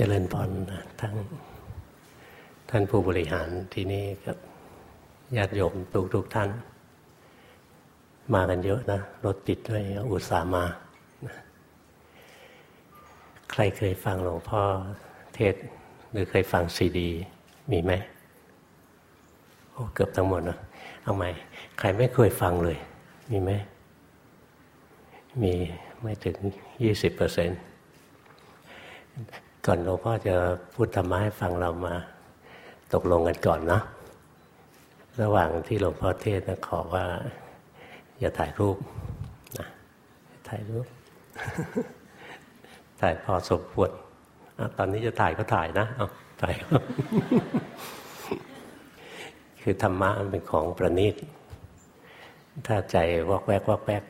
เจริญพรทั้งท่านผู้บริหารที่นี่กับญาติโยมทุกทุกท่าน มากันเยอะนะ รถติดด้วยอุตส่าห์มา ใครเคยฟังหลวงพ่อเทศ หรือเคยฟังซีดี มีไหมโอ้เกือบทั้งหมดนะเอาไหม่ ใครไม่เคยฟังเลย มีไหม มีไม่ถึงยี่สิบเปอร์เซ็นต์ ก่อนหลวงพ่อจะพูดธรรมะให้ฟังเรามา ตกลงกันก่อนนะระหว่างที่หลวงพ่อเทศนะขอว่า อย่าถ่ายรูปนะถ่ายรูป ถ่ายพอสมควรตอนนี้จะถ่ายก็ถ่ายนะเอาถ่ายคือธรรมะมันเป็นของประณีตถ้าใจวอกแวกวอกแวก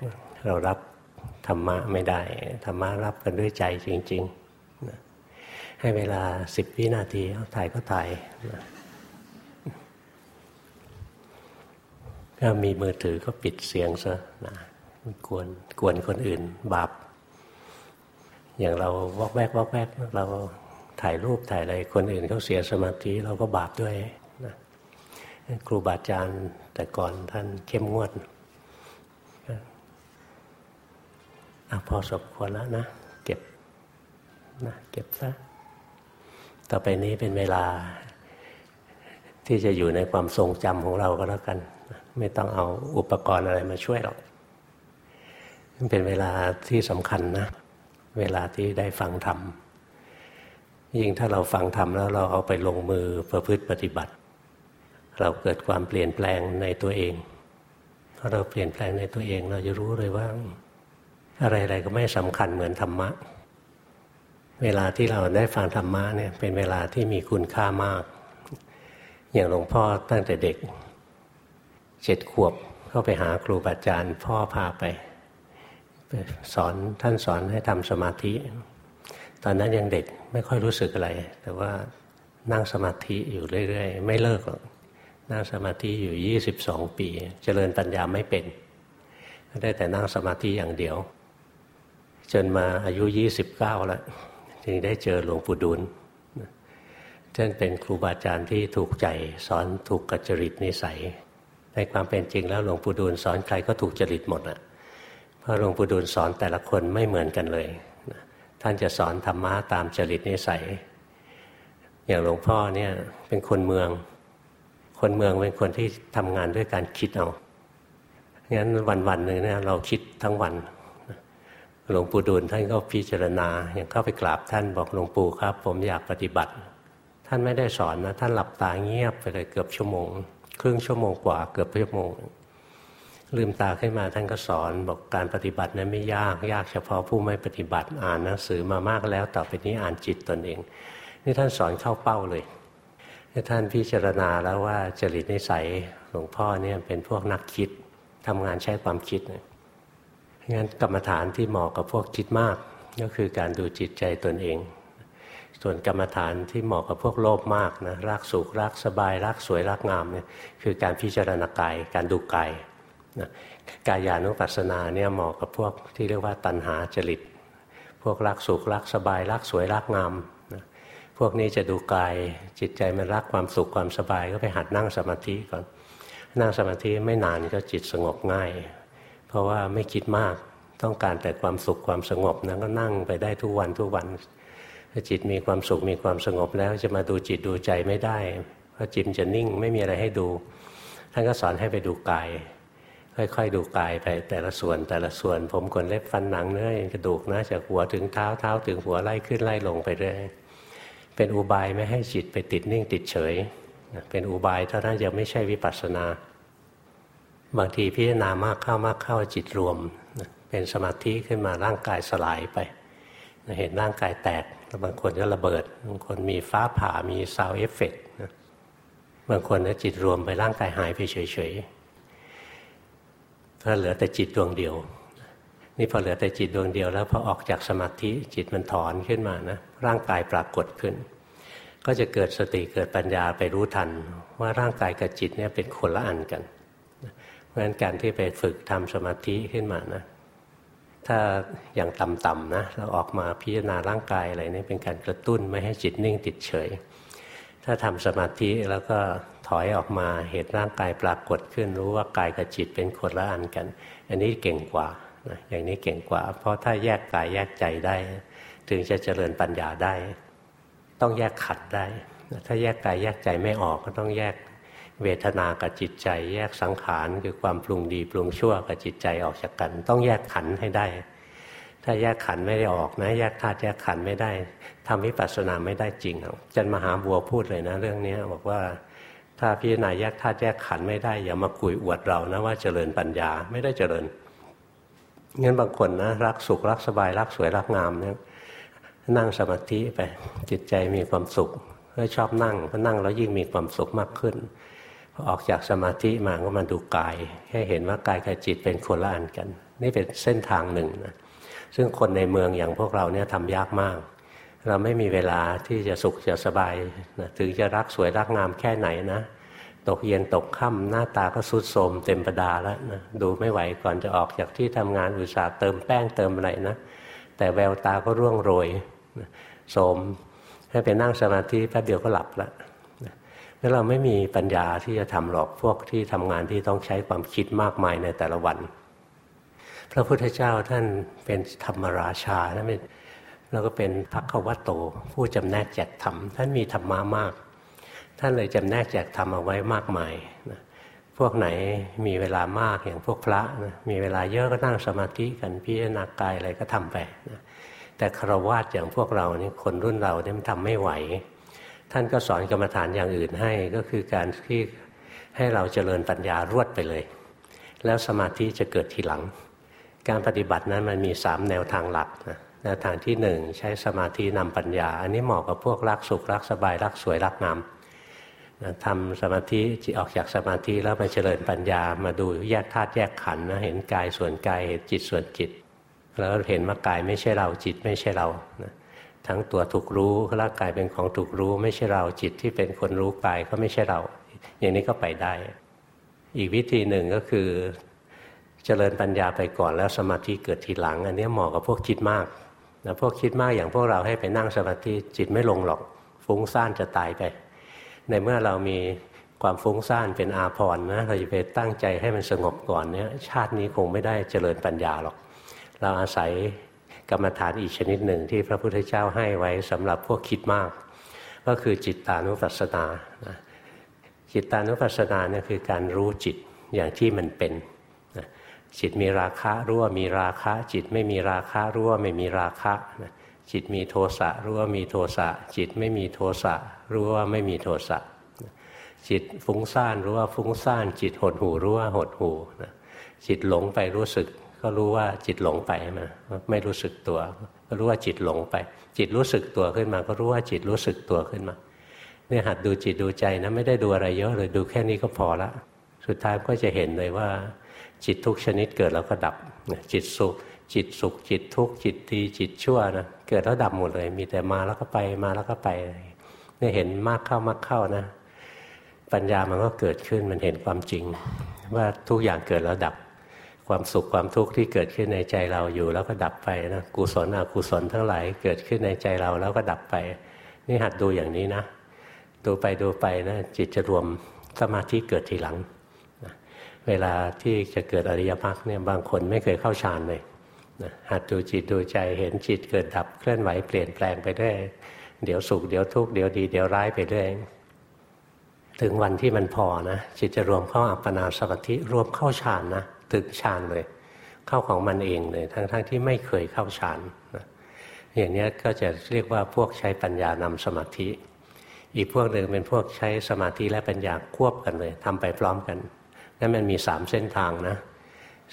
เรารับธรรมะไม่ได้ธรรมะรับกันด้วยใจจริง ๆ ให้เวลาสิบวินาทีถ่ายก็ถ่ายก็มีมือถือก็ปิดเสียงซะนะกวนกวนคนอื่นบาป อย่างเราวอกแวกวอกแวกเราถ่ายรูปถ่ายอะไรคนอื่นเขาเสียสมาธิเราก็บาปด้วยนะครูบาอาจารย์แต่ก่อนท่านเข้มงวดอพอสมควรแล้วนะ เก็บนะเก็บซะ ต่อไปนี้เป็นเวลา ที่จะอยู่ในความทรงจำของเราก็แล้วกัน ไม่ต้องเอาอุปกรณ์อะไรมาช่วยหรอกมันเป็นเวลาที่สำคัญนะ เวลาที่ได้ฟังธรรมยิ่งถ้าเราฟังธรรมแล้วเราเอาไปลงมือประพฤติปฏิบัติ เราเกิดความเปลี่ยนแปลงในตัวเองพอเราเปลี่ยนแปลงในตัวเองเราจะรู้เลยว่า อะไรๆก็ไม่สำคัญเหมือนธรรมะ เวลาที่เราได้ฟังธรรมะเนี่ยเป็นเวลาที่มีคุณค่ามาก อย่างหลวงพ่อตั้งแต่เด็กเจ็ดขวบเข้าไปหาครูบาอาจารย์ พ่อพาไป สอนท่านสอนให้ทำสมาธิ ตอนนั้นยังเด็กไม่ค่อยรู้สึกอะไร แต่ว่านั่งสมาธิอยู่เรื่อยๆ ไม่เลิกหรอกนั่งสมาธิอยู่ 22 ปี เจริญปัญญาไม่เป็นได้แต่นั่งสมาธิอย่างเดียว จนมาอายุ 29 แล้วึงได้เจอหลวงปู่ดูลท่านเป็นครูบาอาจารย์ที่ถูกใจสอนถูกกัจจริตนิสัย ในความเป็นจริงแล้วหลวงปู่ดูลสอนใครก็ถูกจริตหมดอะเพราะหลวงปู่ดูลสอนแต่ละคนไม่เหมือนกันเลยท่านจะสอนธรรมะตามจริตนิสัย อย่างหลวงพ่อเนี่ยเป็นคนเมือง คนเมืองเป็นคนที่ทำงานด้วยการคิดเอางั้นวันวันหนึ่งเนี่ยเราคิดทั้งวัน หลวงปู่ดูลท่านก็พิจารณาอย่างเข้าไปกราบท่านบอกหลวงปู่ครับ ผมอยากปฏิบัติ ท่านไม่ได้สอนนะ ท่านหลับตาเงียบไปเลยเกือบชั่วโมง ครึ่งชั่วโมงกว่าเกือบชั่วโมง ลืมตาขึ้นมาท่านก็สอนบอกการปฏิบัตินั้นไม่ยากยากเฉพาะผู้ไม่ปฏิบัติอ่านหนังสือมามากแล้วต่อไปนี้อ่านจิตตนเอง นี่ท่านสอนเข้าเป้าเลยท่านพิจารณาแล้วว่าจริตนิสัยหลวงพ่อเนี่ยเป็นพวกนักคิดทำงานใช้ความคิดเงั้นกรรมฐานที่เหมาะกับพวกจิตมาก ก็คือการดูจิตใจตนเอง ส่วนกรรมฐานที่เหมาะกับพวกโลภมากนะรักสุขรักสบายรักสวยรักงามเนี่ยคือการพิจารณากายการดูกายนะกายานุปัสสนาเนี่ยเหมาะกับพวกที่เรียกว่าตัณหาจริต พวกรักสุขรักสบายรักสวยรักงามนะพวกนี้จะดูกายจิตใจมันรักความสุขความสบายก็ไปหัดนั่งสมาธิก่อน นั่งสมาธิไม่นานก็จิตสงบง่าย เพราะว่าไม่คิดมากต้องการแต่ความสุขความสงบนั้นก็นั่งไปได้ทุกวันทุกวันถ้าจิตมีความสุขมีความสงบแล้วจะมาดูจิตดูใจไม่ได้ เพราะจิตจะนิ่งไม่มีอะไรให้ดู ท่านก็สอนให้ไปดูกาย ค่อยๆดูกายไปแต่ละส่วนแต่ละส่วน ผมขนเล็บฟันหนังเนื้อกระดูกนะจากหัวถึงเท้าเท้าถึงหัวไล่ขึ้นไล่ลงไปเรื่อยเป็นอุบายไม่ให้จิตไปติดนิ่งติดเฉย เป็นอุบายเท่านั้นยังไม่ใช่วิปัสสนา บางทีพิจารณามากเข้ามากเข้าจิตรวม เป็นสมาธิขึ้นมาร่างกายสลายไป เห็นร่างกายแตกบางคนก็ระเบิด บางคนมีฟ้าผ่ามี sound effect บางคนก็จิตรวมไปร่างกายหายไปเฉยๆก็เหลือแต่จิตดวงเดียว นี่พอเหลือแต่จิตดวงเดียวแล้วพอออกจากสมาธิจิตมันถอนขึ้นมานะร่างกายปรากฏขึ้น ก็จะเกิดสติเกิดปัญญาไปรู้ทัน ว่าร่างกายกับจิตเนี่ยเป็นคนละอันกันเราะฉะนั้นการที่ไปฝึกทำสมาธิขึ้นมานะ ถ้าอย่างต่ำๆนะเราออกมาพิจารณาร่างกายอะไรนี่เป็นการกระตุ้นไม่ให้จิตนิ่งติดเฉย ถ้าทำสมาธิแล้วก็ถอยออกมาเหตุร่างกายปรากฏขึ้นรู้ว่ากายกับจิตเป็นคนละอันกัน อันนี้เก่งกว่านะอย่างนี้เก่งกว่า เพราะถ้าแยกกายแยกใจได้ ถึงจะเจริญปัญญาได้ ต้องแยกขัดได้ ถ้าแยกกายแยกใจไม่ออกก็ต้องแยก เวทนากับจิตใจ แยกสังขารคือความปรุงดีปรุงชั่วกับจิตใจออกจากกัน ต้องแยกขันให้ได้ ถ้าแยกขันไม่ได้ออกนะ แยกธาตุแยกขันไม่ได้ทำวิปัสสนาไม่ได้จริงจันมหาบัวพูดเลยนะ เรื่องนี้บอกว่าถ้าพิจารณาแยกธาตุแยกขันไม่ได้ อย่ามาคุยอวดเรานะว่าเจริญปัญญาไม่ได้เจริญงั้นบางคนนะรักสุขรักสบายรักสวยรักงามเนี่ยนั่งสมาธิไปจิตใจมีความสุขก็ชอบนั่งพอนั่งแล้วยิ่งมีความสุขมากขึ้น ออกจากสมาธิมาก็มาดูกายให้เห็นว่ากายกับจิตเป็นคนละอันกัน นี่เป็นเส้นทางหนึ่งนะซึ่งคนในเมืองอย่างพวกเราเนี่ยทำยากมาก เราไม่มีเวลาที่จะสุขจะสบายนะถึงจะรักสวยรักงามแค่ไหนนะ ตกเย็นตกค่ำหน้าตาก็สุดโทมเต็มประดาแล้วนะดูไม่ไหวก่อนจะออกจากที่ทำงานอุตสาห์เติมแป้งเติมอะไรนะ แต่แววตาก็ร่วงโรยโสมให้ไปนั่งสมาธิแป๊บเดียวก็หลับแล้ว แล้วเราไม่มีปัญญาที่จะทำหรอกพวกที่ทำงานที่ต้องใช้ความคิดมากมายในแต่ละวัน พระพุทธเจ้าท่านเป็นธรรมราชาท่านเป็นแล้วก็เป็นพักวัตโต ผู้จำแนกแจกธรรมท่านมีธรรมะมาก ท่านเลยจำแนกแจกธรรมเอาไว้มากมายนะพวกไหนมีเวลามากอย่างพวกพระนะมีเวลาเยอะก็นั่งสมาธิกันพิจารณากายอะไรก็ทำไปนะแต่ครวะอย่างพวกเรานี่คนรุ่นเราเนี่ยมันทำไม่ไหว ท่านก็สอนกรรมฐานอย่างอื่นให้ก็คือการที่ให้เราเจริญปัญญารวดไปเลย แล้วสมาธิจะเกิดทีหลัง การปฏิบัตินั้นมันมีสามแนวทางหลักนะแนวทางที่หนึ่งใช้สมาธินำปัญญา อันนี้เหมาะกับพวกรักสุขรักสบายรักสวยรักงามทำสมาธิจิตออกจากสมาธิแล้วมาเจริญปัญญามาดูแยกธาตุแยกขันธ์นะเห็นกายส่วนกายเห็นจิตส่วนจิต แล้วเห็นว่ากายไม่ใช่เราจิตไม่ใช่เรานะ ทั้งตัวถูกรู้ร่างกายเป็นของถูกรู้ ไม่ใช่เราจิตที่เป็นคนรู้กายก็ไม่ใช่เรา อย่างนี้ก็ไปได้ อีกวิธีหนึ่งก็คือเจริญปัญญาไปก่อนแล้วสมาธิเกิดทีหลัง อันนี้เหมาะกับพวกคิดมากนะพวกคิดมากอย่างพวกเราให้ไปนั่งสมาธิจิตไม่ลงหรอก ฟุ้งซ่านจะตายไป ในเมื่อเรามีความฟุ้งซ่านเป็นอาภรณ์นะเราจะไปตั้งใจให้มันสงบก่อนเนี่ยชาตินี้คงไม่ได้เจริญปัญญาหรอก เราอาศัย กรรมฐานอีกชนิดหนึ่งที่พระพุทธเจ้าให้ไว้สำหรับพวกคิดมาก ก็คือจิตตานุปัสสนาจิตตานุปัสสนาเนี่ยคือการรู้จิตอย่างที่มันเป็นจิตมีราคะรู้ว่ามีราคะ จิตไม่มีราคะรู้ว่าไม่มีราคะจิตมีโทสะรู้ว่ามีโทสะจิตไม่มีโทสะรู้ว่าไม่มีโทสะจิตฟุ้งซ่านรู้ว่าฟุ้งซ่าน จิตหดหูรู้ว่าหดหูจิตหลงไปรู้สึก ก็รู้ว่าจิตหลงไปนะไม่รู้สึกตัว ก็รู้ว่าจิตหลงไป จิตรู้สึกตัวขึ้นมา ก็รู้ว่าจิตรู้สึกตัวขึ้นมาเนี่ยหัดดูจิตดูใจนะไม่ได้ดูอะไรเยอะเลยดูแค่นี้ก็พอละ สุดท้ายก็จะเห็นเลยว่า จิตทุกชนิดเกิดแล้วก็ดับ จิตสุข จิตสุข จิตทุกข์จิตดีจิตชั่วนะเกิดแล้วดับหมดเลย มีแต่มาแล้วก็ไปมาแล้วก็ไปเนี่ยเห็นมากเข้ามากเข้านะ ปัญญามันก็เกิดขึ้นมันเห็นความจริง ว่าทุกอย่างเกิดแล้วดับ ความสุขความทุกข์ที่เกิดขึ้นในใจเราอยู่ แล้วก็ดับไปนะกุศลอกุศลทั้งหลายเกิดขึ้นในใจเราแล้วก็ดับไป นี่หัดดูอย่างนี้นะ ดูไปดูไปนะจิตจะรวมสมาธิเกิดทีหลังเวลาที่จะเกิดอริยมรรคเนี่ยบางคนไม่เคยเข้าฌานเลยนะหัดดูจิตดูใจเห็นจิตเกิดดับเคลื่อนไหวเปลี่ยนแปลงไปเรื่อยเดี๋ยวสุขเดี๋ยวทุกข์เดี๋ยวดีเดี๋ยวร้ายไปเรื่อยถึงวันที่มันพอนะจิตจะรวมเข้าอัปปนาสมาธิรวมเข้าฌานนะ ถึงฌานเลย เข้าของมันเองเลย ทั้งๆทที่ไม่เคยเข้าฌานนะอย่างนี้ก็จะเรียกว่าพวกใช้ปัญญานำสมาธิ อีกพวกหนึ่งเป็นพวกใช้สมาธิและปัญญาควบกันเลยทำไปพร้อมกันนั่นมันมีสามเส้นทางนะ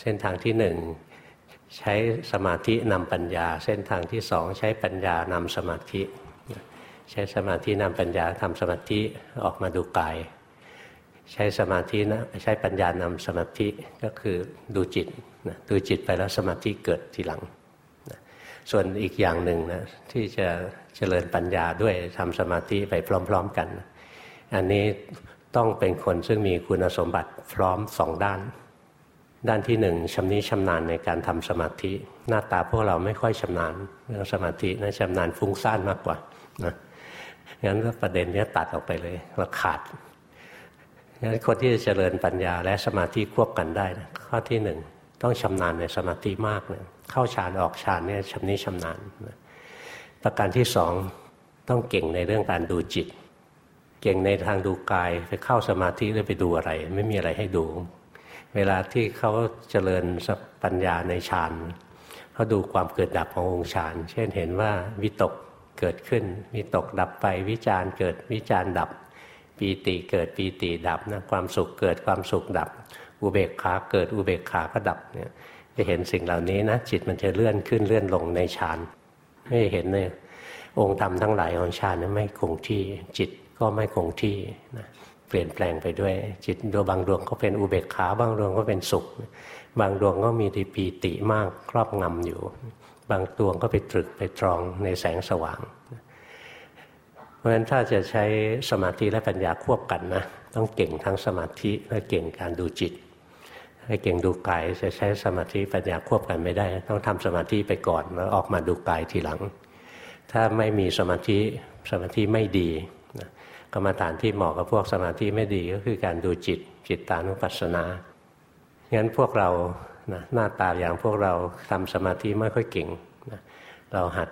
เส้นทางที่หนึ่งใช้สมาธินำปัญญา เส้นทางที่สองใช้ปัญญานำสมาธิ ใช้สมาธินำปัญญาทำสมาธิออกมาดูกาย ใช้สมาธินะใช้ปัญญานำสมาธิก็คือดูจิตนะดูจิตไปแล้วสมาธิเกิดทีหลังนะส่วนอีกอย่างหนึ่งนะที่จะเจริญปัญญาด้วยทำสมาธิไปพร้อม ๆกัน อันนี้ต้องเป็นคนซึ่งมีคุณสมบัติพร้อมสองด้าน ด้านที่หนึ่งชำนิชำนาญในการทำสมาธิ หน้าตาพวกเราไม่ค่อยชำนาญเรื่องสมาธินะชำนาญฟุ้งซ่านมากกว่านะงั้นประเด็นนี้ตัดออกไปเลยเราขาด งั้นคนที่จะเจริญปัญญาและสมาธิควบกันได้นะข้อที่หนึ่งต้องชำนาญในสมาธิมากเลยเข้าฌานออกฌานเนี่ยชำนิชำนาญประการที่สองต้องเก่งในเรื่องการดูจิต เก่งในทางดูกายไปเข้าสมาธิแล้วไปดูอะไร ไม่มีอะไรให้ดู เวลาที่เขาเจริญปัญญาในฌานเขาดูความเกิดดับขององค์ฌานเช่นเห็นว่าวิตกเกิดขึ้นวิตกดับไปวิจารเกิดวิจารดับ ปีติเกิดปีติดับนะความสุขเกิดความสุขดับ อุเบกขาเกิดอุเบกขาก็ดับเนี่ยจะเห็นสิ่งเหล่านี้นะจิตมันจะเลื่อนขึ้นเลื่อนลงในฌานไม่เห็นเลยองค์ธรรมทั้งหลายของฌานนั้นไม่คงที่จิตก็ไม่คงที่นะเปลี่ยนแปลงไปด้วย จิตดวงบางดวงก็เป็นอุเบกขาบางดวงก็เป็นสุข บางดวงก็มีดีปีติมากครอบงำอยู่ บางดวงก็ไปตรึกไปตรองในแสงสว่าง ราะฉะนั้นถ้าจะใช้สมาธิและปัญญาควบกันนะต้องเก่งทั้งสมาธิและเก่งการดูจิตให้เก่งดูกายจะใช้สมาธิปัญญาควบกันไม่ได้ ต้องทำสมาธิไปก่อนแล้วออกมาดูกายทีหลัง ถ้าไม่มีสมาธิสมาธิไม่ดีกรรมฐานที่เหมาะกับพวกสมาธิไม่ดีก็คือการดูจิตจิตตานุปัสสนางั้นพวกเรานะหน้าตาอย่างพวกเราทำสมาธิไม่ค่อยเก่งนะเราหัด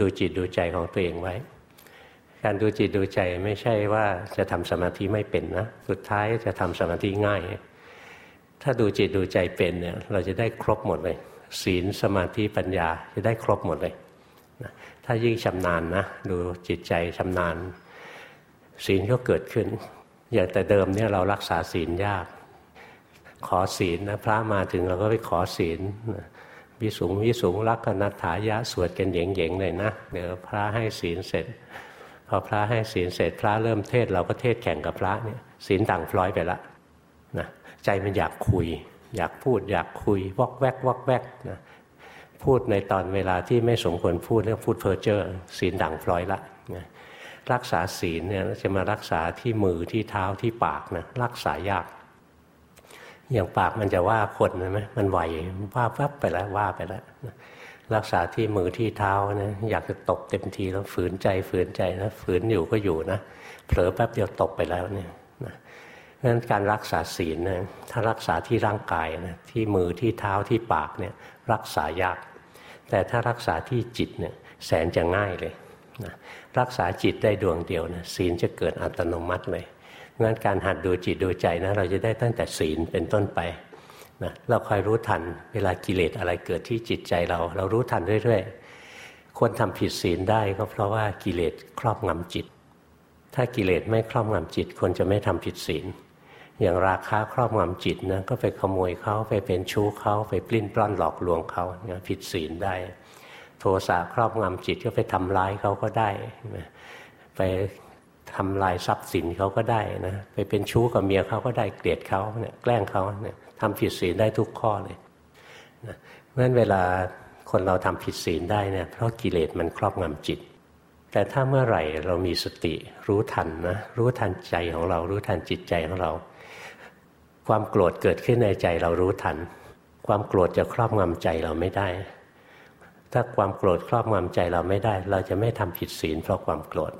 ดูจิตดูใจของตัวเองไว้ การดูจิตดูใจไม่ใช่ว่าจะทำสมาธิไม่เป็นนะสุดท้ายจะทำสมาธิง่าย ถ้าดูจิตดูใจเป็นเนี่ยเราจะได้ครบหมดเลย ศีลสมาธิปัญญาจะได้ครบหมดเลยถ้ายิ่งชำนาญนะดูจิตใจชำนาญ ศีลก็เกิดขึ้น อย่างแต่เดิมเนี่ยเรารักษาศีลยาก ขอศีลนะพระมาถึงเราก็ไปขอศีลวิสุงวิสุงรักนัฐายะสวดกันเหย่งๆเลยนะเดี๋ยวพระให้ศีลเสร็จ พอพระให้ศีลเสร็จพระเริ่มเทศเราก็เทศแข่งกับพระเนี่ยศีลต่างพลอยไปละนะใจมันอยากคุย อยากพูดอยากคุยวอกแวกวอกแวกนะพูดในตอนเวลาที่ไม่สมควรพูดเรื่องพูดเพ้อเจ้อศีลด่างพลอยละนะรักษาศีลเนี่ยจะมารักษาที่มือที่เท้าที่ปากนะรักษายาก อย่างปากมันจะว่าคนใช่ไหมมันไหวว่าแวบไปแล้วว่าไปแล้ว รักษาที่มือที่เท้านะอยากจะตกเต็มทีแล้วฝืนใจฝืนใจนะฝืนอยู่ก็อยู่นะเผลอแป๊บเดียวตกไปแล้วเนี่ยนะนั้นการรักษาศีลนะถ้ารักษาที่ร่างกายนะที่มือที่เท้าที่ปากเนี่ยรักษายาก แต่ถ้ารักษาที่จิตเนี่ยแสนจะง่ายเลยนะรักษาจิตได้ดวงเดียวนะศีลจะเกิดอัตโนมัติเลยงั้นการหัดดูจิตดูใจนะเราจะได้ตั้งแต่ศีลเป็นต้นไป นะเราคอยรู้ทัน เวลากิเลสอะไรเกิดที่จิตใจเรา เรารู้ทันเรื่อยๆ คนทำผิดศีลได้ก็เพราะว่ากิเลสครอบงำจิต ถ้ากิเลสไม่ครอบงำจิต คนจะไม่ทำผิดศีล อย่างราคาครอบงำจิตนะก็ไปขโมยเขาไปเป็นชู้เขาไปปลิ้นปล้อนหลอกลวงเขาเนี่ยผิดศีลได้ โทสะครอบงำจิตก็ไปทำร้ายเขาก็ได้ ไปทำลายทรัพย์สินเขาก็ได้นะไปเป็นชู้กับเมียเขาก็ได้เกลียดเขาเนี่ยแกล้งเขาเนี่ย ทำผิดศีลได้ทุกข้อเลยนะเพราะฉะนั้นเวลาคนเราทำผิดศีลได้เนี่ยเพราะกิเลสมันครอบงำจิต แต่ถ้าเมื่อไหร่เรามีสติรู้ทันนะรู้ทันใจของเรารู้ทันจิตใจของเรา ความโกรธเกิดขึ้นในใจเรารู้ทัน ความโกรธจะครอบงำใจเราไม่ได้ ถ้าความโกรธครอบงำใจเราไม่ได้ เราจะไม่ทำผิดศีลเพราะความโกรธ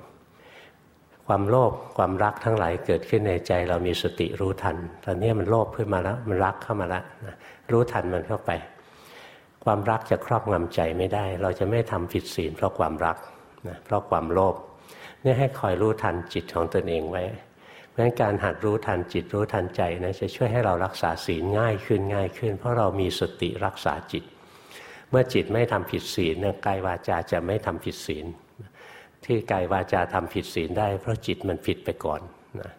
ความโลภความรักทั้งหลายเกิดขึ้นในใจ เรามีสติรู้ทัน ตอนนี้มันโลภขึ้นมาแล้วมันรักเข้ามาแล้วรู้ทันมันเข้าไป ความรักจะครอบงำใจไม่ได้ เราจะไม่ทำผิดศีลเพราะความรักนะเพราะความโลภนี่ให้คอยรู้ทันจิตของตนเองไว้เพราะฉะนั้นการหัดรู้ทันจิตรู้ทันใจนะจะช่วยให้เรารักษาศีลง่ายขึ้นง่ายขึ้น เพราะเรามีสติรักษาจิต เมื่อจิตไม่ทำผิดศีลกายวาจาจะไม่ทำผิดศีล ที่กายวาจาทำผิดศีลได้ เพราะจิตมันผิดไปก่อนนะ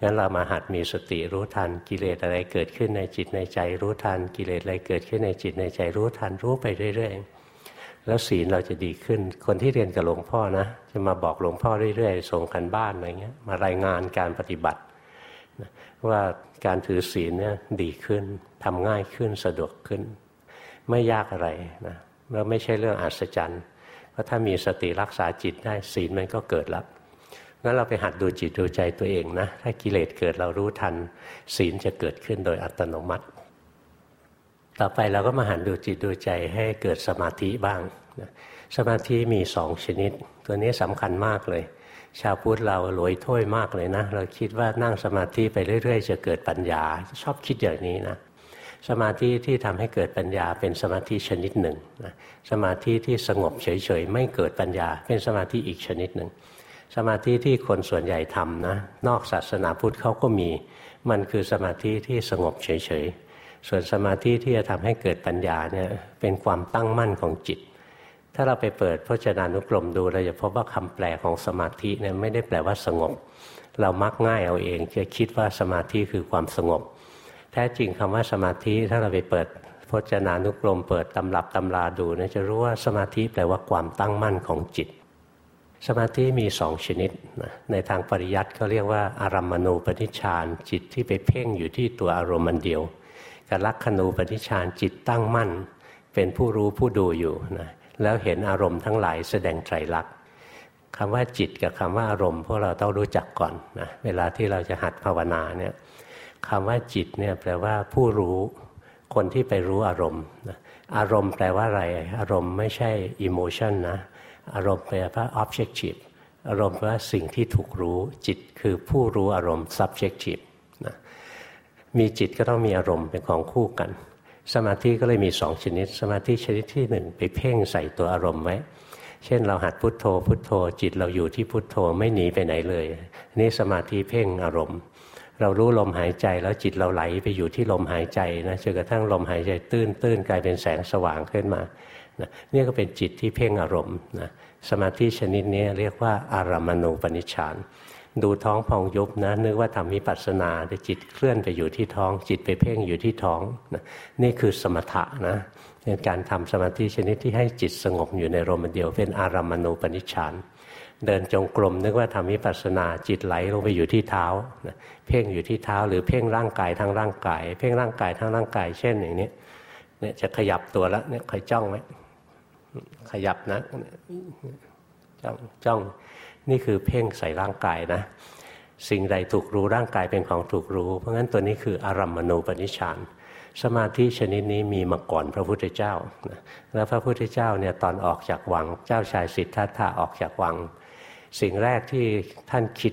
งั้นเรามาหัดมีสติรู้ทันกิเลสอะไรเกิดขึ้นในจิตในใจ รู้ทันกิเลสอะไรเกิดขึ้นในจิตในใจ รู้ทันรู้ไปเรื่อยๆแล้วศีลเราจะดีขึ้น คนที่เรียนกับหลวงพ่อนะจะมาบอกหลวงพ่อเรื่อยๆส่งกันบ้านอะไรเงี้ยมารายงานการปฏิบัติว่าการถือศีลเนี่ยดีขึ้นทำง่ายขึ้นสะดวกขึ้น ไม่ยากอะไรนะแล้วไม่ใช่เรื่องอัศจรรย์ เพราะถ้ามีสติรักษาจิตได้ศีลมันก็เกิดแล้วงั้นเราไปหัดดูจิตดูใจตัวเองนะ ถ้ากิเลสเกิดเรารู้ทัน ศีลจะเกิดขึ้นโดยอัตโนมัติ ต่อไปเราก็มาหันดูจิตดูใจให้เกิดสมาธิบ้าง สมาธิมีสองชนิด ตัวนี้สำคัญมากเลย ชาวพุทธเราหลวยถ้วยมากเลยนะ เราคิดว่านั่งสมาธิไปเรื่อย ๆ จะเกิดปัญญา ชอบคิดอย่างนี้นะ สมาธิที่ทำให้เกิดปัญญาเป็นสมาธิชนิดหนึ่งนะสมาธิที่สงบเฉยๆไม่เกิดปัญญา เป็นสมาธิอีกชนิดหนึ่ง สมาธิที่คนส่วนใหญ่ทำนะนอกศาสนาพุทธเขาก็มี มันคือสมาธิที่สงบเฉยๆส่วนสมาธิที่จะทำให้เกิดปัญญาเนี่ยเป็นความตั้งมั่นของจิต ถ้าเราไปเปิดพจนานุกรมดูเราจะพบว่าคำแปลของสมาธิเนี่ยไม่ได้แปลว่าสงบ เรามักง่ายเอาเองจะคิดว่าสมาธิคือความสงบ แท้จริงคำว่าสมาธิถ้าเราไปเปิดพจนานุกรมเปิดตำรับตำราดูนี่ยจะรู้ว่าสมาธิแปลว่าความตั้งมั่นของจิต สมาธิมีสองชนิดในทางปริยัติเขาเรียกว่าอารัมมณูปนิชฌานจิตที่ไปเพ่งอยู่ที่ตัวอารมณ์มันเดียวกับลักขณูปนิชานจิตตั้งมั่น เป็นผู้รู้ผู้ดูอยู่นะแล้วเห็นอารมณ์ทั้งหลายแสดงไตรลักษณ์คำว่าจิตกับคำว่าอารมณ์พวกเราต้องรู้จักก่อนนะเวลาที่เราจะหัดภาวนาเนี่ย คำว่าจิตเนี่ยแปลว่าผู้รู้ คนที่ไปรู้อารมณ์อารมณ์แปลว่าอะไร อารมณ์ไม่ใช่อิโมชันนะอารมณ์แปลว่า objective อารมณ์แปลว่าสิ่งที่ถูกรู้ จิตคือผู้รู้อารมณ์ subjective มีจิตก็ต้องมีอารมณ์เป็นของคู่กัน สมาธิก็เลยมีสองชนิด สมาธิชนิดที่หนึ่งไปเพ่งใส่ตัวอารมณ์ไว้เช่นเราหัดพุทโธ พุทโธ จิตเราอยู่ที่พุทโธไม่หนีไปไหนเลย นี่สมาธิเพ่งอารมณ์ เรารู้ลมหายใจแล้วจิตเราไหลไปอยู่ที่ลมหายใจนะจนกระทั่งลมหายใจตื้นตื้นกลายเป็นแสงสว่างขึ้นมานี่ก็เป็นจิตที่เพ่งอารมณ์นะสมาธิชนิดนี้เรียกว่าอารามณูปนิชฌานดูท้องพองยุบนะนึกว่าทำวิปัสสนาแต่จิตเคลื่อนไปอยู่ที่ท้อง จิตไปเพ่งอยู่ที่ท้องนะนี่คือสมถะนะเป็นการทำสมาธิชนิดที่ให้จิตสงบอยู่ในรมเดียว เป็นอารามณูปนิชฌานเดินจงกรมนึกว่าทำวิปัสสนาจิตไหลลงไปอยู่ที่เท้านะเพ่งอยู่ที่เท้า หรือเพ่งร่างกายทั้งร่างกาย เพ่งร่างกายทั้งร่างกาย เช่นอย่างนี้เนี่ยจะขยับตัวแล้วเนี่ยคอยจ้องไหมขยับนะจ้องจ้องนี่คือเพ่งใส่ร่างกายนะ สิ่งใดถูกรู้ร่างกายเป็นของถูกรู้ เพราะงั้นตัวนี้คืออารัมมณูปนิชฌานสมาธิชนิดนี้มีมาก่อนพระพุทธเจ้า แล้วพระพุทธเจ้าเนี่ยตอนออกจากวังเจ้าชายสิทธัตถะออกจากวัง สิ่งแรกที่ท่านคิด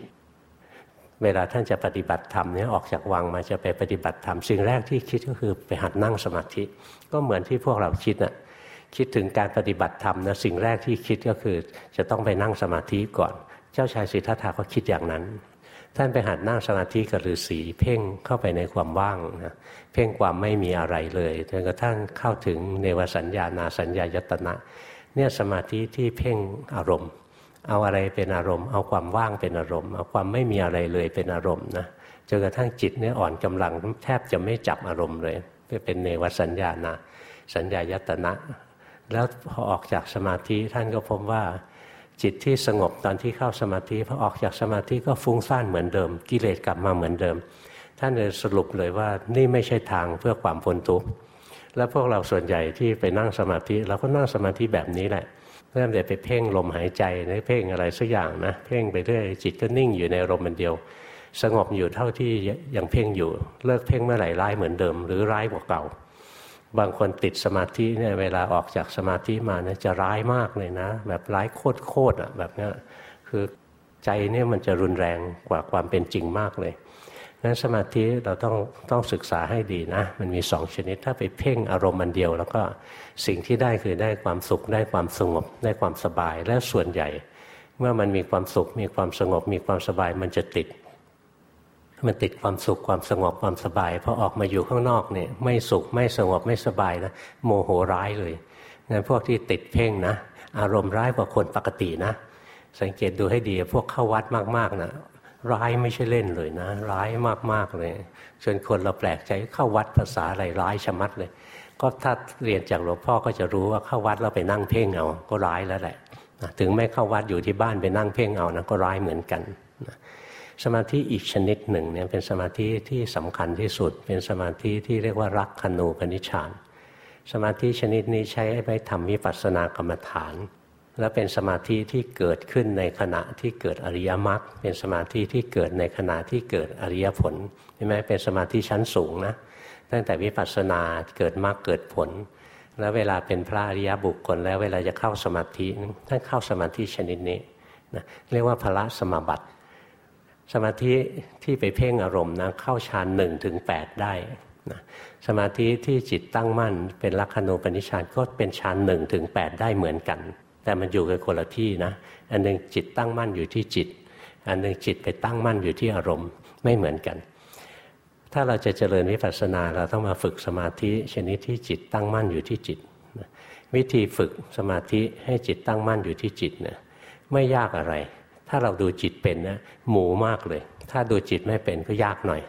เวลาท่านจะปฏิบัติธรรมเนี่ยออกจากวังมาจะไปปฏิบัติธรรมสิ่งแรกที่คิดก็คือไปหัดนั่งสมาธิ ก็เหมือนที่พวกเราคิดนะ่ะคิดถึงการปฏิบัติธรรมนะสิ่งแรกที่คิดก็คือ จะต้องไปนั่งสมาธิก่อน เจ้าชายสิทธัตถะก็คิดอย่างนั้น ท่านไปหัดนั่งสมาธิกับฤาษีเพ่งเข้าไปในความว่างนะเพ่งความไม่มีอะไรเลยจนกระทั่งเข้าถึงเนวสัญญานาสัญญายตนะเนี่ยสมาธิที่เพ่งอารมณ์ เอาอะไรเป็นอารมณ์ เอาความว่างเป็นอารมณ์เอาความไม่มีอะไรเลยเป็นอารมณ์นะจนกระทั่งจิตเนี่ยอ่อนกำลังแทบจะไม่จับอารมณ์เลยเป็นเนวสัญญานาสัญญายตนะ แล้วพอออกจากสมาธิท่านก็พบว่า จิตที่สงบตอนที่เข้าสมาธิพอออกจากสมาธิก็ฟุ้งซ่านเหมือนเดิม กิเลสกลับมาเหมือนเดิม ท่านเลยสรุปเลยว่านี่ไม่ใช่ทางเพื่อความพ้นทุกข์แล้วพวกเราส่วนใหญ่ที่ไปนั่งสมาธิเราก็นั่งสมาธิแบบนี้แหละ เริ่มแต่ไปเพ่งลมหายใจนะเพ่งอะไรสักอย่างนะเพ่งไปเรื่อยจิตก็นิ่งอยู่ในลมมันเดียว สงบอยู่เท่าที่ยังเพ่งอยู่เลิกเพ่งเมื่อไหร่ร้ายเหมือนเดิม หรือร้ายกว่าเก่า บางคนติดสมาธิเนี่ยเวลาออกจากสมาธิมานี่จะร้ายมากเลยนะ แบบร้ายโคตรโคตรอะแบบนี้คือใจเนี่ยมันจะรุนแรงกว่าความเป็นจริงมากเลยนั้นสมาธิเราต้องต้องศึกษาให้ดีนะ มันมีสองชนิดถ้าไปเพ่งอารมณ์มันเดียว แล้วก็ สิ่งที่ได้คือได้ความสุข ได้ความสงบ ได้ความสบายและส่วนใหญ่ เมื่อมันมีความสุข มีความสงบ มีความสบายมันจะติด มันติดความสุขความสงบความสบายพอออกมาอยู่ข้างนอกเนี่ยไม่สุขไม่สงบไม่สบายนะโมโหร้ายเลยงั้นพวกที่ติดเพ่งนะ อารมณ์ร้ายกว่าคนปกตินะ สังเกตดูให้ดีพวกเข้าวัดมากๆนะร้ายไม่ใช่เล่นเลยนะ ร้ายมากๆเลยจนคนเราแปลกใจเข้าวัดภาษาอะไรร้ายชะมัดเลย ก็ถ้าเรียนจากหลวงพ่อก็จะรู้ว่าเข้าวัดเราไปนั่งเพ่งเอาก็ร้ายแล้วแหละถึงไม่เข้าวัดอยู่ที่บ้านไปนั่งเพ่งเอานะก็ร้ายเหมือนกันสมาธิอีกชนิดหนึ่งเนี่ยเป็นสมาธิที่สำคัญที่สุด เป็นสมาธิที่เรียกว่ารักขณูปนิชฌานสมาธิชนิดนี้ใช้ไว้ทำวิปัสสนากรรมฐาน และเป็นสมาธิที่เกิดขึ้นในขณะที่เกิดอริยมรรคเป็นสมาธิที่เกิดในขณะที่เกิดอริยผลใช่ไหมเป็นสมาธิชั้นสูงนะ ตั้งแต่วิปัสสนาเกิดมากเกิดผล แล้วเวลาเป็นพระอริยบุคคล แล้วเวลาจะเข้าสมาธิท่านเข้าสมาธิชนิดนี้นะเรียกว่าพละสมาบัติ สมาธิที่ไปเพ่งอารมณ์นะเข้าฌานหนึ่งถึงแปดได้นะสมาธิที่จิตตั้งมั่น เป็นลักขณูปนิชฌานก็เป็นฌานหนึ่งถึงแปดได้เหมือนกัน แต่มันอยู่กันคนละที่นะอันหนึ่งจิตตั้งมั่นอยู่ที่จิต อันหนึ่งจิตไปตั้งมั่นอยู่ที่อารมณ์ไม่เหมือนกัน ถ้าเราจะเจริญวิปัสสนาเราต้องมาฝึกสมาธิชนิดที่จิตตั้งมั่นอยู่ที่จิต วิธีฝึกสมาธิให้จิตตั้งมั่นอยู่ที่จิตเนี่ยไม่ยากอะไร ถ้าเราดูจิตเป็นนะหมูมากเลย ถ้าดูจิตไม่เป็นก็ยากหน่อย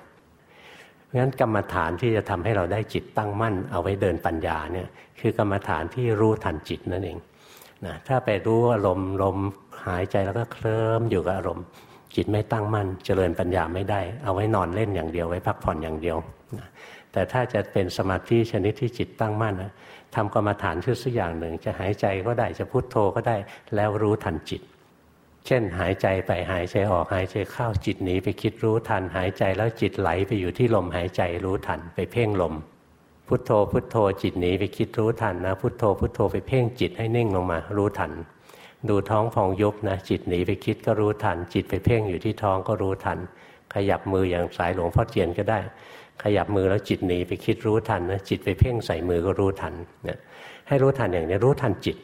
งั้นกรรมฐานที่จะทำให้เราได้จิตตั้งมั่น เอาไว้เดินปัญญาเนี่ยคือกรรมฐานที่รู้ทันจิตนั่นเองนะถ้าไปรู้อารมณ์ลมหายใจแล้วก็เคลิ้มอยู่กับอารมณ์ จิตไม่ตั้งมั่นเจริญปัญญาไม่ได้ เอาไว้นอนเล่นอย่างเดียวไว้พักผ่อนอย่างเดียวแต่ถ้าจะเป็นสมาธิชนิดที่จิตตั้งมั่นนะทำกรรมฐานชื่อสักอย่างหนึ่ง จะหายใจก็ได้จะพุโทโธก็ได้แล้วรู้ทันจิต เช่นหายใจไปหายใจออกหายใจเข้าจิตหนีไปคิดรู้ทัน หายใจแล้วจิตไหลไปอยู่ที่ลมหายใจรู้ทันไปเพ่งลม พุทโธพุทโธจิตหนีไปคิดรู้ทันนะ พุทโธพุทโธไปเพ่งจิตให้นิ่งลงมา รู้ทัน ดูท้องพองยุบนะจิตหนีไปคิดก็รู้ทัน จิตไปเพ่งอยู่ที่ท้องก็รู้ทัน ขยับมืออย่างสายหลวงพ่อเจียนก็ได้ ขยับมือแล้วจิตหนีไปคิดรู้ทันนะจิตไปเพ่งใส่มือก็รู้ทันเนี่ยให้รู้ทันอย่างนี้รู้ทันจิต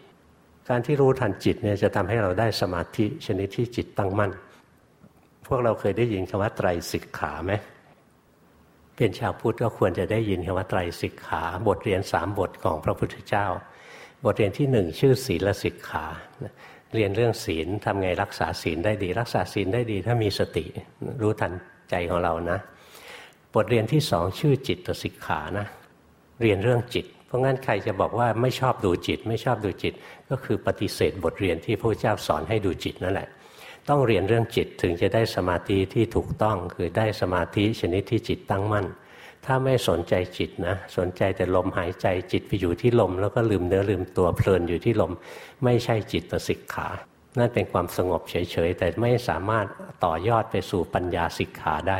การที่รู้ทันจิตเนี่ยจะทำให้เราได้สมาธิชนิดที่จิตตั้งมั่น พวกเราเคยได้ยินคำว่าไตรสิกขาไหมเป็นชาวพุทธก็ควรจะได้ยินคำว่าไตรสิกขา บทเรียนสามบทของพระพุทธเจ้า บทเรียนที่หนึ่งชื่อศีลสิกขาเรียนเรื่องศีลทำไงรักษาศีลได้ดี รักษาศีลได้ดีถ้ามีสติรู้ทันใจของเรานะ บทเรียนที่สองชื่อจิตสิกขานะเรียนเรื่องจิต เพราะงั้นใครจะบอกว่าไม่ชอบดูจิต ไม่ชอบดูจิต ก็คือปฏิเสธบทเรียนที่พระเจ้าสอนให้ดูจิตนั่นแหละ ต้องเรียนเรื่องจิตถึงจะได้สมาธิที่ถูกต้องคือได้สมาธิชนิดที่จิตตั้งมั่น ถ้าไม่สนใจจิตนะสนใจแต่ลมหายใจจิตไปอยู่ที่ลม แล้วก็ลืมเนื้อลืมตัวเพลินอยู่ที่ลม ไม่ใช่จิตตสิกขา นั่นเป็นความสงบเฉยๆ แต่ไม่สามารถต่อยอดไปสู่ปัญญาสิกขาได้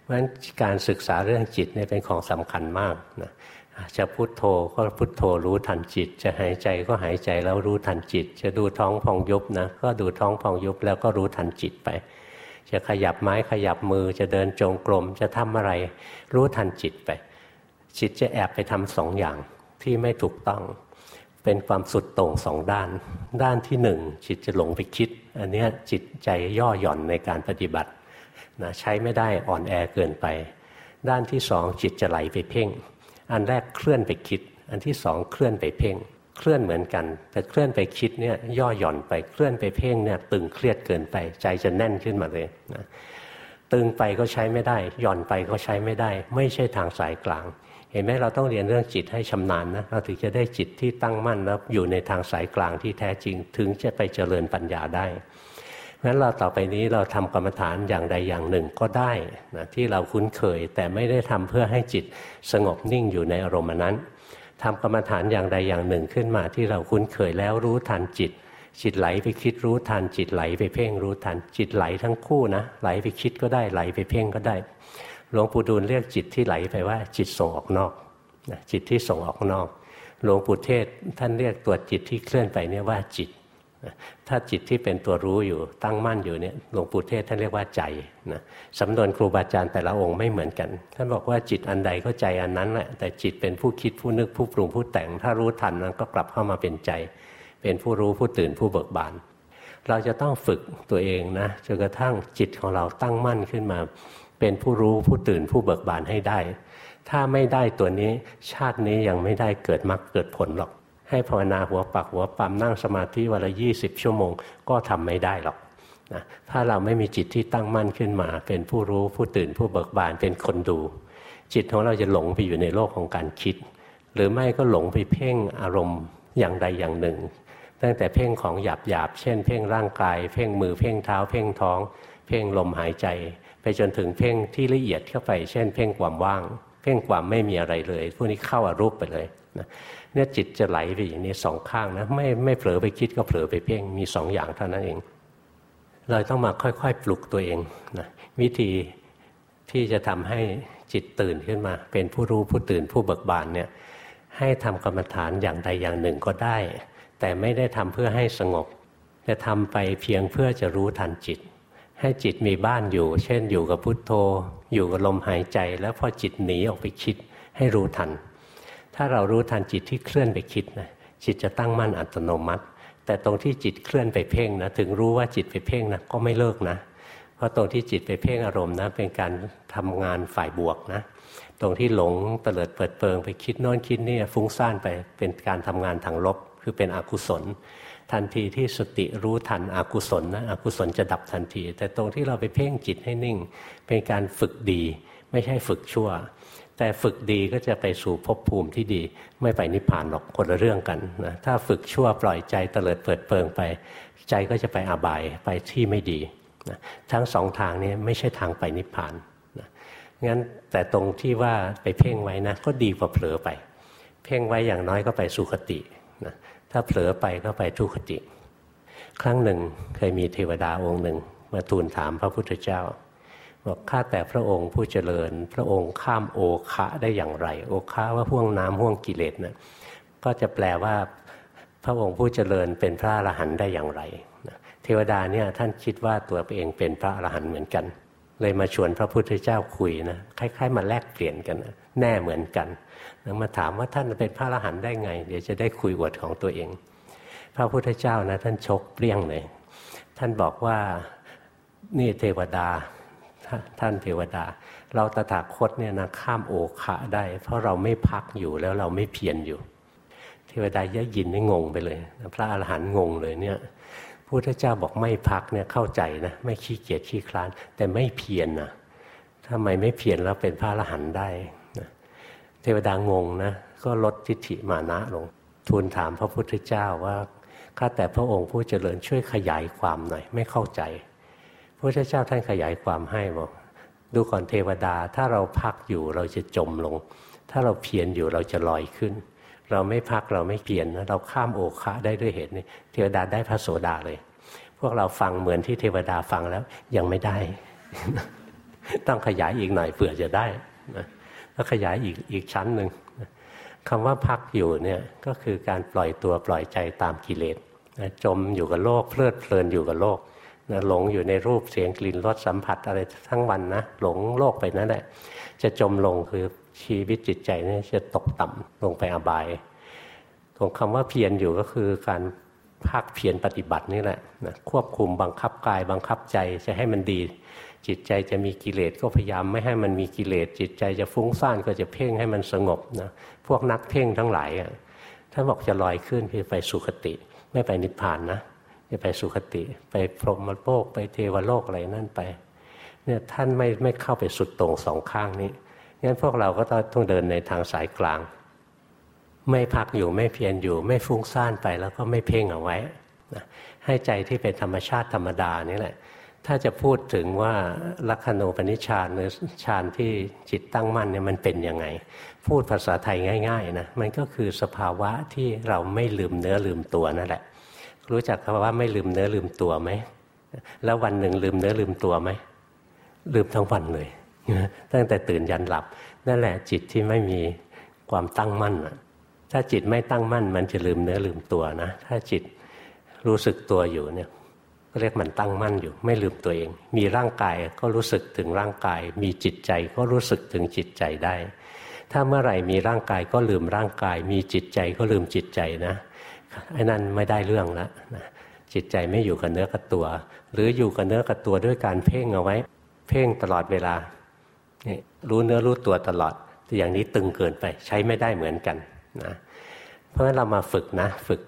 เพราะฉะนั้นการศึกษาเรื่องจิตเนี่ยเป็นของสำคัญมากนะจะพุโทโธก็พุโทโธรู้ทันจิต จะหายใจก็หายใจแล้วรู้ทันจิต จะดูท้องพองยุบนะก็ดูท้องพองยุบแล้วก็รู้ทันจิตไป จะขยับไม้ขยับมือจะเดินจงกรมจะทำอะไร รู้ทันจิตไป จิตจะแอบไปทำสองอย่างที่ไม่ถูกต้องเป็นความสุดโต่งสองด้าน ด้านที่หนึ่งจิตจะหลงไปคิด อันนี้จิตใจย่อหย่อนในการปฏิบัตินะใช้ไม่ได้อ่อนแอเกินไป ด้านที่สองจิตจะไหลไปเพ่ง อันแรกเคลื่อนไปคิด อันที่สองเคลื่อนไปเพ่ง เคลื่อนเหมือนกัน แต่เคลื่อนไปคิดเนี่ยย่อหย่อนไปเคลื่อนไปเพ่งเนี่ยตึงเครียดเกินไป ใจจะแน่นขึ้นมาเลยนะตึงไปก็ใช้ไม่ได้ หย่อนไปก็ใช้ไม่ได้ ไม่ใช่ทางสายกลาง เห็นไหมเราต้องเรียนเรื่องจิตให้ชำนาญนะเราถึงจะได้จิตที่ตั้งมั่นแล้วอยู่ในทางสายกลางที่แท้จริง ถึงจะไปเจริญปัญญาได้งั้นเราต่อไปนี้เราทำกรรมฐานอย่างใดอย่างหนึ่งก็ได้นะที่เราคุ้นเคยแต่ไม่ได้ทำเพื่อให้จิตสงบนิ่งอยู่ในอารมณ์นั้น ทำกรรมฐานอย่างใดอย่างหนึ่งขึ้นมาที่เราคุ้นเคยแล้วรู้ทันจิต จิตไหลไปคิดรู้ทัน จิตไหลไปเพ่งรู้ทัน จิตไหลทั้งคู่นะ ไหลไปคิดก็ได้ไหลไปเพ่งก็ได้หลวงปู่ดูลเรียกจิตที่ไหลไปว่า จิตส่งออกนอกจิตที่ส่งออกนอกหลวงปู่เทศท่านเรียกตัวจิตที่เคลื่อนไปเนี่ยว่าจิต ถ้าจิตที่เป็นตัวรู้อยู่ตั้งมั่นอยู่เนี่ยหลวงปู่เทศท่านเรียกว่าใจนะสำนวนครูบาอาจารย์แต่ละองค์ไม่เหมือนกัน ท่านบอกว่าจิตอันใดก็ใจอันนั้นแหละแต่จิตเป็นผู้คิดผู้นึกผู้ปรุงผู้แต่ง ถ้ารู้ทันนั้นก็กลับเข้ามาเป็นใจ เป็นผู้รู้ผู้ตื่นผู้เบิกบาน เราจะต้องฝึกตัวเองนะจนกระทั่งจิตของเราตั้งมั่นขึ้นมา เป็นผู้รู้ผู้ตื่นผู้เบิกบานให้ได้ ถ้าไม่ได้ตัวนี้ชาตินี้ยังไม่ได้เกิดมรรคเกิดผลหรอก ให้ภาวนาหัวปักหัวปั๊มนั่งสมาธิวันละยี่สิบชั่วโมง ก็ทำไม่ได้หรอกนะถ้าเราไม่มีจิตที่ตั้งมั่นขึ้นมา เป็นผู้รู้ผู้ตื่นผู้เบิกบานเป็นคนดู จิตของเราจะหลงไปอยู่ในโลกของการคิด หรือไม่ก็หลงไปเพ่งอารมณ์อย่างใดอย่างหนึ่ง ตั้งแต่เพ่งของหยาบหยาบเช่น เพ่งร่างกาย เพ่งมือเพ่งเท้า เพ่งท้อง เพ่งลมหายใจ ไปจนถึงเพ่งที่ละเอียดเข้าไป เช่น เพ่งความว่าง เพ่งความไม่มีอะไรเลยพวกนี้เข้าอารูปไปเลย นะเนี่ยจิตจะไหลไปอย่างนี้สองข้างนะไม่ไม่เผลอไปคิดก็เผลอไปเพ่งมีสองอย่างเท่านั้นเอง เราต้องมาค่อยๆ ปลุกตัวเองนะวิธีที่จะทำให้จิตตื่นขึ้นมา เป็นผู้รู้ผู้ตื่นผู้เบิกบานเนี่ยให้ทำกรรมฐานอย่างใดอย่างหนึ่งก็ได้ แต่ไม่ได้ทำเพื่อให้สงบจะทำไปเพียงเพื่อจะรู้ทันจิต ให้จิตมีบ้านอยู่ เช่นอยู่กับพุทโธ อยู่กับลมหายใจ แล้วพอจิตหนีออกไปคิดให้รู้ทัน ถ้าเรารู้ทันจิตที่เคลื่อนไปคิดนะจิตจะตั้งมั่นอัตโนมัติ แต่ตรงที่จิตเคลื่อนไปเพ่งนะถึงรู้ว่าจิตไปเพ่งนะก็ไม่เลิกนะ เพราะตรงที่จิตไปเพ่งอารมณ์นะเป็นการทำงานฝ่ายบวกนะ ตรงที่หลงเตลิดเปิดเปิงไปคิดโน้นคิดนี่ฟุ้งซ่านไปเป็นการทำงานทางลบ คือเป็นอกุศล ทันทีที่สติรู้ทันอกุศลนะอกุศลจะดับทันที แต่ตรงที่เราไปเพ่งจิตให้นิ่ง เป็นการฝึกดี ไม่ใช่ฝึกชั่ว แต่ฝึกดีก็จะไปสู่ภพภูมิที่ดี ไม่ไปนิพพานหรอกคนละเรื่องกันนะถ้าฝึกชั่วปล่อยใจเตลิดเปิดเปิงไป ใจก็จะไปอาบายไปที่ไม่ดีนะทั้งสองทางนี้ไม่ใช่ทางไปนิพพานนะงั้นแต่ตรงที่ว่าไปเพ่งไว้นะก็ดีกว่าเผลอไป เพ่งไว้อย่างน้อยก็ไปสุคตินะถ้าเผลอไปก็ไปทุคติ ครั้งหนึ่งเคยมีเทวดาองค์หนึ่งมาทูลถามพระพุทธเจ้า บอกข้าแต่พระองค์ผู้เจริญ พระองค์ข้ามโอคะได้อย่างไร โอคะว่าห่วงน้ำห่วงกิเลสนะก็จะแปลว่าพระองค์ผู้เจริญเป็นพระอรหันต์ได้อย่างไรเทวดาเนี่ยท่านคิดว่าตัวเองเป็นพระอรหันต์เหมือนกัน เลยมาชวนพระพุทธเจ้าคุยนะคล้ายๆ มาแลกเปลี่ยนกันนะแน่เหมือนกันแล้วมาถามว่าท่านเป็นพระอรหันต์ได้ไง เดี๋ยวจะได้คุยอวดของตัวเอง พระพุทธเจ้านะท่านชกเปรี้ยงเลยท่านบอกว่านี่เทวดา ท่านเทวดา เราตถาคตเนี่ยนะข้ามโอคะได้ เพราะเราไม่พักอยู่แล้วเราไม่เพียรอยู่ เทวดายะยินนี่งงไปเลย พระอรหันต์งงเลยเนี่ยพุทธเจ้าบอกไม่พักเนี่ยเข้าใจนะไม่ขี้เกียจขี้คลาน แต่ไม่เพียรนนะทำไมไม่เพียรแล้วเป็นพระอรหันต์ได้นะเทวดางงนะก็ลดทิฏฐิมานะลงทูลถามพระพุทธเจ้าว่าข้าแต่พระองค์ผู้เจริญช่วยขยายความหน่อย ไม่เข้าใจ พระพุทธเจ้าท่านขยายความให้บอกดูก่อนเทวดา ถ้าเราพักอยู่เราจะจมลง ถ้าเราเพียรอยู่เราจะลอยขึ้น เราไม่พักเราไม่เปลี่ยนเราข้ามโอคะได้ด้วยเหตุนี้เทวดาได้พระโสดาเลย พวกเราฟังเหมือนที่เทวดาฟังแล้วยังไม่ได้ ต้องขยายอีกหน่อยเผื่อจะได้นะแล้วขยายอีกอีกชั้นหนึ่งคำว่าพักอยู่เนี่ยก็คือการปล่อยตัวปล่อยใจตามกิเลสจมอยู่กับโลกเพลิดเพลินอยู่กับโลก หลงอยู่ในรูปเสียงกลิ่นรสสัมผัสอะไรทั้งวันนะหลงโลกไปนั่นแหละ จะจมลงคือชีวิตจิตใจนี่จะตกต่ำลงไปอบายตรงคำว่าเพียรอยู่ก็คือการภาคเพียรปฏิบัตินี่แหละนะควบคุมบังคับกายบังคับใจจะให้มันดี จิตใจจะมีกิเลสก็พยายามไม่ให้มันมีกิเลสจิตใจจะฟุ้งซ่านก็จะเพ่งให้มันสงบนะพวกนักเพ่งทั้งหลายท่านบอกจะลอยขึ้นไปสุคติ ไม่ไปนิพพานนะ จะไปสุคติ ไปพรหมโลกไปเทวโลกอะไรนั่นไปเนี่ยท่านไม่ไม่เข้าไปสุดตรงสองข้างนี้งั้นพวกเราก็ต้องเดินในทางสายกลาง ไม่พักอยู่ไม่เพียรอยู่ ไม่ฟุ้งซ่านไปแล้วก็ไม่เพ่งเอาไว้นะให้ใจที่เป็นธรรมชาติธรรมดานี่แหละ ถ้าจะพูดถึงว่าลักขณูปนิชานหรือฌานที่จิตตั้งมั่นเนี่ยมันเป็นยังไง พูดภาษาไทยง่าย ๆนะมันก็คือสภาวะที่เราไม่ลืมเนื้อลืมตัวนั่นแหละ รู้จักคำว่าไม่ลืมเนื้อลืมตัวไหมแล้ววันหนึ่งลืมเนื้อลืมตัวไหมลืมทั้งวันเลยตั้งแต่ตื่นยันหลับ นั่นแหละจิตที่ไม่มีความตั้งมั่นถ้าจิตไม่ตั้งมั่น มันจะลืมเนื้อลืมตัวนะถ้าจิตรู้สึกตัวอยู่เนี่ยก็เรียกมันตั้งมั่นอยู่ ไม่ลืมตัวเอง มีร่างกายก็รู้สึกถึงร่างกาย มีจิตใจก็รู้สึกถึงจิตใจได้ ถ้าเมื่อไหร่มีร่างกายก็ลืมร่างกาย มีจิตใจก็ลืมจิตใจนะ ไอ้นั่นไม่ได้เรื่องแล้วนะจิตใจไม่อยู่กับเนื้อกับตัว หรืออยู่กับเนื้อกับตัวด้วยการเพ่งเอาไว้ เพ่งตลอดเวลานี่รู้เนื้อรู้ตัวตลอดแต่อย่างนี้ตึงเกินไปใช้ไม่ได้เหมือนกันนะเพราะฉะนั้นเรามาฝึกนะฝึก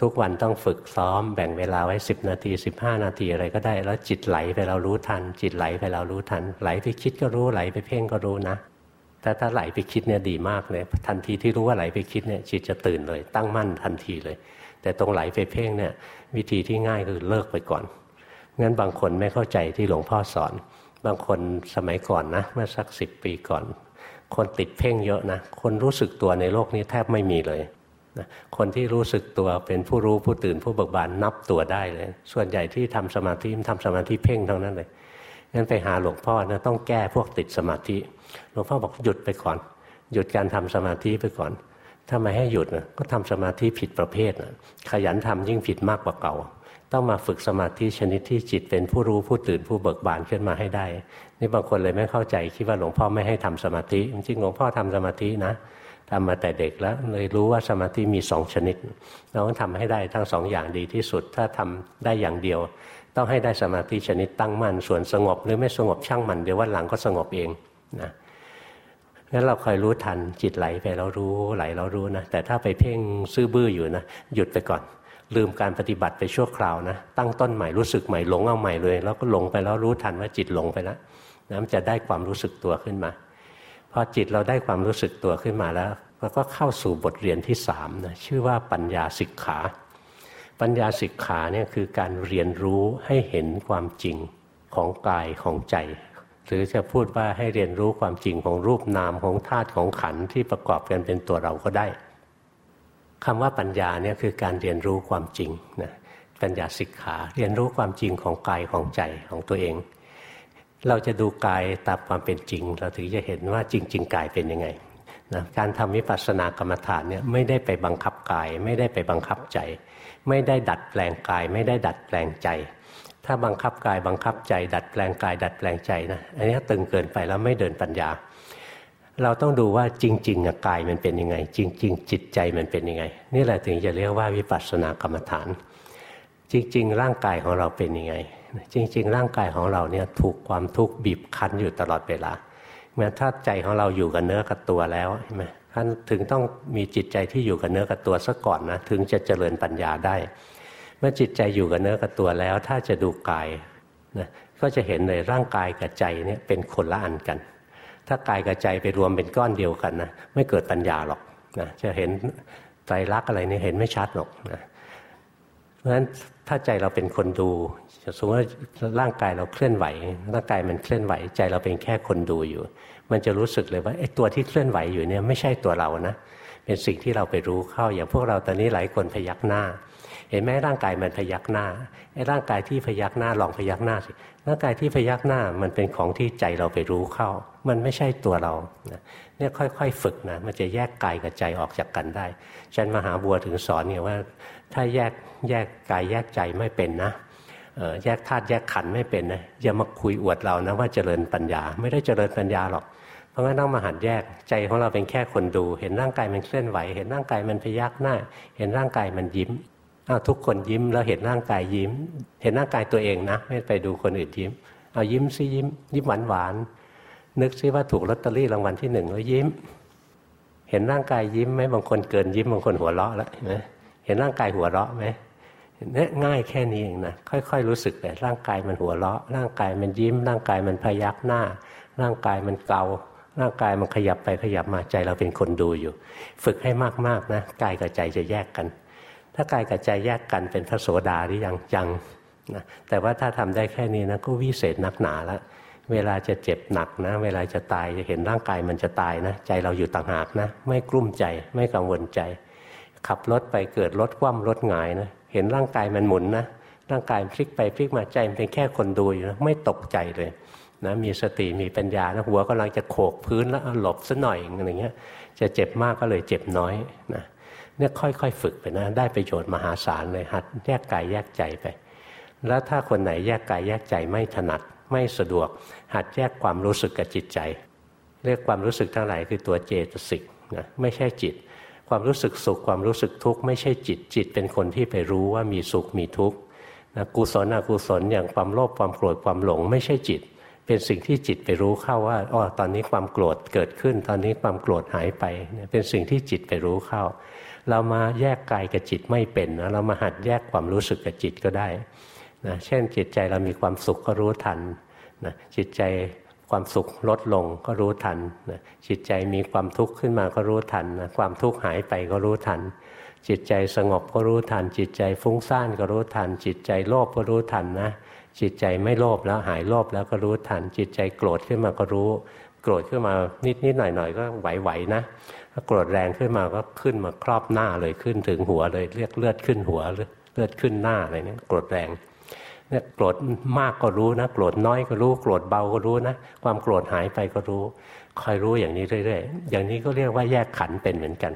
ทุกวันต้องฝึกซ้อมแบ่งเวลาไว้ 10 นาที 15 นาทีอะไรก็ได้ แล้วจิตไหลไปเรารู้ทัน จิตไหลไปเรารู้ทัน ไหลไปคิดก็รู้ไหลไปเพ่งก็รู้นะ แต่ถ้าไหลไปคิดเนี่ยดีมากเลยทันทีที่รู้ว่าไหลไปคิดเนี่ยจิตจะตื่นเลย ตั้งมั่นทันทีเลย แต่ตรงไหลไปเพ่งเนี่ยวิธีที่ง่ายคือเลิกไปก่อนงั้นบางคนไม่เข้าใจที่หลวงพ่อสอน บางคนสมัยก่อนนะเมื่อสักสิบปีก่อน คนติดเพ่งเยอะนะคนรู้สึกตัวในโลกนี้แทบไม่มีเลยนะคนที่รู้สึกตัวเป็นผู้รู้ผู้ตื่นผู้เบิกบานนับตัวได้เลย ส่วนใหญ่ที่ทำสมาธิทำสมาธิเพ่งเท่านั้นเลยงั้นไปหาหลวงพ่อนะต้องแก้พวกติดสมาธิ หลวงพ่อบอกหยุดไปก่อน หยุดการทำสมาธิไปก่อนถ้าไม่ให้หยุดนะก็ทำสมาธิผิดประเภทนะขยันทำยิ่งผิดมากกว่าเก่า ต้องมาฝึกสมาธิชนิดที่จิตเป็นผู้รู้ผู้ตื่นผู้เบิกบานขึ้นมาให้ได้ นี่บางคนเลยไม่เข้าใจคิดว่าหลวงพ่อไม่ให้ทำสมาธิจริงหลวงพ่อทำสมาธินะทำมาแต่เด็กแล้วเลยรู้ว่าสมาธิมีสองชนิด เราต้องทำให้ได้ทั้งสองอย่างดีที่สุด ถ้าทำได้อย่างเดียว ต้องให้ได้สมาธิชนิดตั้งมั่นส่วนสงบ หรือไม่สงบช่างมันเดี๋ยววันหลังก็สงบเองนะ งั้นเราคอยรู้ทันจิตไหลไปเรารู้ไหลเรารู้นะแต่ถ้าไปเพ่งซื่อบื้ออยู่นะหยุดไปก่อน ลืมการปฏิบัติไปชั่วคราวนะ ตั้งต้นใหม่รู้สึกใหม่หลงเอาใหม่เลย แล้วก็หลงไปแล้วรู้ทันว่าจิตหลงไปแล้วนะมันจะได้ความรู้สึกตัวขึ้นมาพอจิตเราได้ความรู้สึกตัวขึ้นมาแล้วเราก็เข้าสู่บทเรียนที่สามนะชื่อว่าปัญญาสิกขา ปัญญาสิกขาเนี่ยคือการเรียนรู้ให้เห็นความจริงของกายของใจ หรือจะพูดว่าให้เรียนรู้ความจริงของรูปนามของธาตุของขันธ์ที่ประกอบกันเป็นตัวเราก็ได้คำว่าปัญญาเนี่ยคือการเรียนรู้ความจริงนะปัญญาสิกขาเรียนรู้ความจริงของกายของใจของตัวเอง เราจะดูกายตามความเป็นจริง เราถึงจะเห็นว่าจริง ๆ กายเป็นยังไงนะการทำวิปัสสนากรรมฐานเนี่ยไม่ได้ไปบังคับกาย ไม่ได้ไปบังคับใจ ไม่ได้ดัดแปลงกาย ไม่ได้ดัดแปลงใจ ถ้าบังคับกายบังคับใจดัดแปลงกายดัดแปลงใจนะอันนี้ตึงเกินไปแล้วไม่เดินปัญญา เราต้องดูว่าจริงๆกายมันเป็นยังไง จริง ๆ จิตใจมันเป็นยังไง นี่แหละถึงจะเรียกว่าวิปัสสนากรรมฐาน จริง ๆ ร่างกายของเราเป็นยังไง จริง ๆ ร่างกายของเราเนี่ยถูกความทุกข์บีบคั้นอยู่ตลอดเวลาแม้ถ้าใจของเราอยู่กับเนื้อกับตัวแล้วใช่ไหมท่านถึงต้องมีจิตใจที่อยู่กับเนื้อกับตัวซะก่อนนะถึงจะเจริญปัญญาได้ มื่อจิตใจอยู่กับเนื้อกับตัวแล้ว ถ้าจะดูกายนะก็จะเห็นเลยร่างกายกับใจเนี่ยเป็นคนละอันกัน ถ้ากายกับใจไปรวมเป็นก้อนเดียวกันนะไม่เกิดปัญญาหรอกนะจะเห็นไตรลักษณ์อะไรนี่เห็นไม่ชัดหรอกนะเพราะฉะนั้นถ้าใจเราเป็นคนดูสมมติว่าร่างกายเราเคลื่อนไหว ร่างกายมันเคลื่อนไหว ใจเราเป็นแค่คนดูอยู่ มันจะรู้สึกเลยว่าไอ้ตัวที่เคลื่อนไหวอยู่เนี่ยไม่ใช่ตัวเรานะ เป็นสิ่งที่เราไปรู้เข้าอย่างพวกเราตอนนี้หลายคนพยักหน้า เห็นไหมร่างกายมันพยักหน้าไอ้ร่างกายที่พยักหน้าลองพยักหน้าสิร่างกายที่พยักหน้ามันเป็นของที่ใจเราไปรู้เข้า มันไม่ใช่ตัวเราเนี่ยค่อยๆฝึกนะมันจะแยกกายกับใจออกจากกันได้ฉันมหาบัวถึงสอนเนี่ยว่า ถ้าแยกแยกกายแยกใจไม่เป็นนะแยกธาตุแยกขันไม่เป็นนะอย่ามาคุยอวดเรานะว่าเจริญปัญญา ไม่ได้เจริญปัญญาหรอกเพราะงั้นต้องมาหัดแยกใจของเราเป็นแค่คนดู เห็นร่างกายมันเคลื่อนไหว เห็นร่างกายมันพยักหน้า เห็นร่างกายมันยิ้ม อาทุกคนยิ้มแล้วเห็นร่างกายยิ้ม เห็นร่างกายตัวเองนะ ไม่ไปดูคนอื่นยิ้ม เอายิ้มซิยิ้ม ยิ้มหวานหวานนึกซิว่าถูกลอตเตอรี่รางวัลที่หนึ่งแล้วยิ้ม เห็นร่างกายยิ้มไหมบางคนเกินยิ้มบางคนหัวเราะแล้วเห็นเห็นร่างกายหัวเราะไหมเนี่ยง่ายแค่นี้เองนะค่อย ๆ รู้สึกไปร่างกายมันหัวเราะ ร่างกายมันยิ้ม ร่างกายมันพยักหน้า ร่างกายมันเการ่างกายมันขยับไปขยับมาใจเราเป็นคนดูอยู่ ฝึกให้มากๆนะกายกับใจจะแยกกัน ถ้ากายกับใจแยกกันเป็นพระโสดาหรือยังยังนะแต่ว่าถ้าทำได้แค่นี้นะก็วิเศษนักหนาแล้วเวลาจะเจ็บหนักนะ เวลาจะตายจะเห็นร่างกายมันจะตายนะ ใจเราอยู่ต่างหากนะ ไม่กลุ้มใจไม่กังวลใจ ขับรถไปเกิดรถคว่ำรถหงายนะเห็นร่างกายมันหมุนนะร่างกายพลิกไปพลิกมาใจมันเป็นแค่คนดูอยู่นะไม่ตกใจเลยนะมีสติมีปัญญานะหัวกำลังจะโขกพื้นแล้วหลบซะหน่อยอย่างเงี้ยจะเจ็บมากก็เลยเจ็บน้อยนะ เนี่ยค่อยๆฝึกไปนะ ได้ประโยชน์มหาศาลเลยหัดแยกกายแยกใจไป แล้วถ้าคนไหนแยกกายแยกใจไม่ถนัดไม่สะดวก หัดแยกความรู้สึกกับจิตใจ เรียกความรู้สึกทั้งหลายคือตัวเจตสิกนะไม่ใช่จิต ความรู้สึกสุขความรู้สึกทุกข์ไม่ใช่จิตจิตเป็นคนที่ไปรู้ว่ามีสุขมีทุกข์นะกุศลอกุศลอย่างความโลภความโกรธความหลง ไม่ใช่จิต เป็นสิ่งที่จิตไปรู้เข้าว่าอ๋อตอนนี้ความโกรธเกิดขึ้น ตอนนี้ความโกรธหายไป เป็นสิ่งที่จิตไปรู้เข้า เรามาแยกกายกับจิตไม่เป็นนะเรามาหัดแยกความรู้สึกกับจิตก็ได้นะเช่นจิตใจเรามีความสุขก็รู้ทันนะจิตใจความสุขลดลงก็รู้ทันนะจิตใจมีความทุกข์ขึ้นมาก็รู้ทันนะความทุกข์หายไปก็รู้ทัน จิตใจสงบก็รู้ทัน จิตใจฟุ้งซ่านก็รู้ทัน จิตใจโลภก็รู้ทันนะจิตใจไม่โลภแล้วหายโลภแล้วก็รู้ทัน จิตใจโกรธขึ้นมาก็รู้ โกรธขึ้นมานิดนิดหน่อยหน่อยก็ไหวๆนะถ้าโกรธแรงขึ้นมาก็ขึ้นมาครอบหน้าเลยขึ้นถึงหัวเลยเรียกเลือดขึ้นหัวเลือดขึ้นหน้าอะไรเนี่ยโกรธแรงเนี่ยโกรธมากก็รู้นะ โกรธน้อยก็รู้ โกรธเบาก็รู้นะ ความโกรธหายไปก็รู้ คอยรู้อย่างนี้เรื่อยๆ อย่างนี้ก็เรียกว่าแยกขันเป็นเหมือนกัน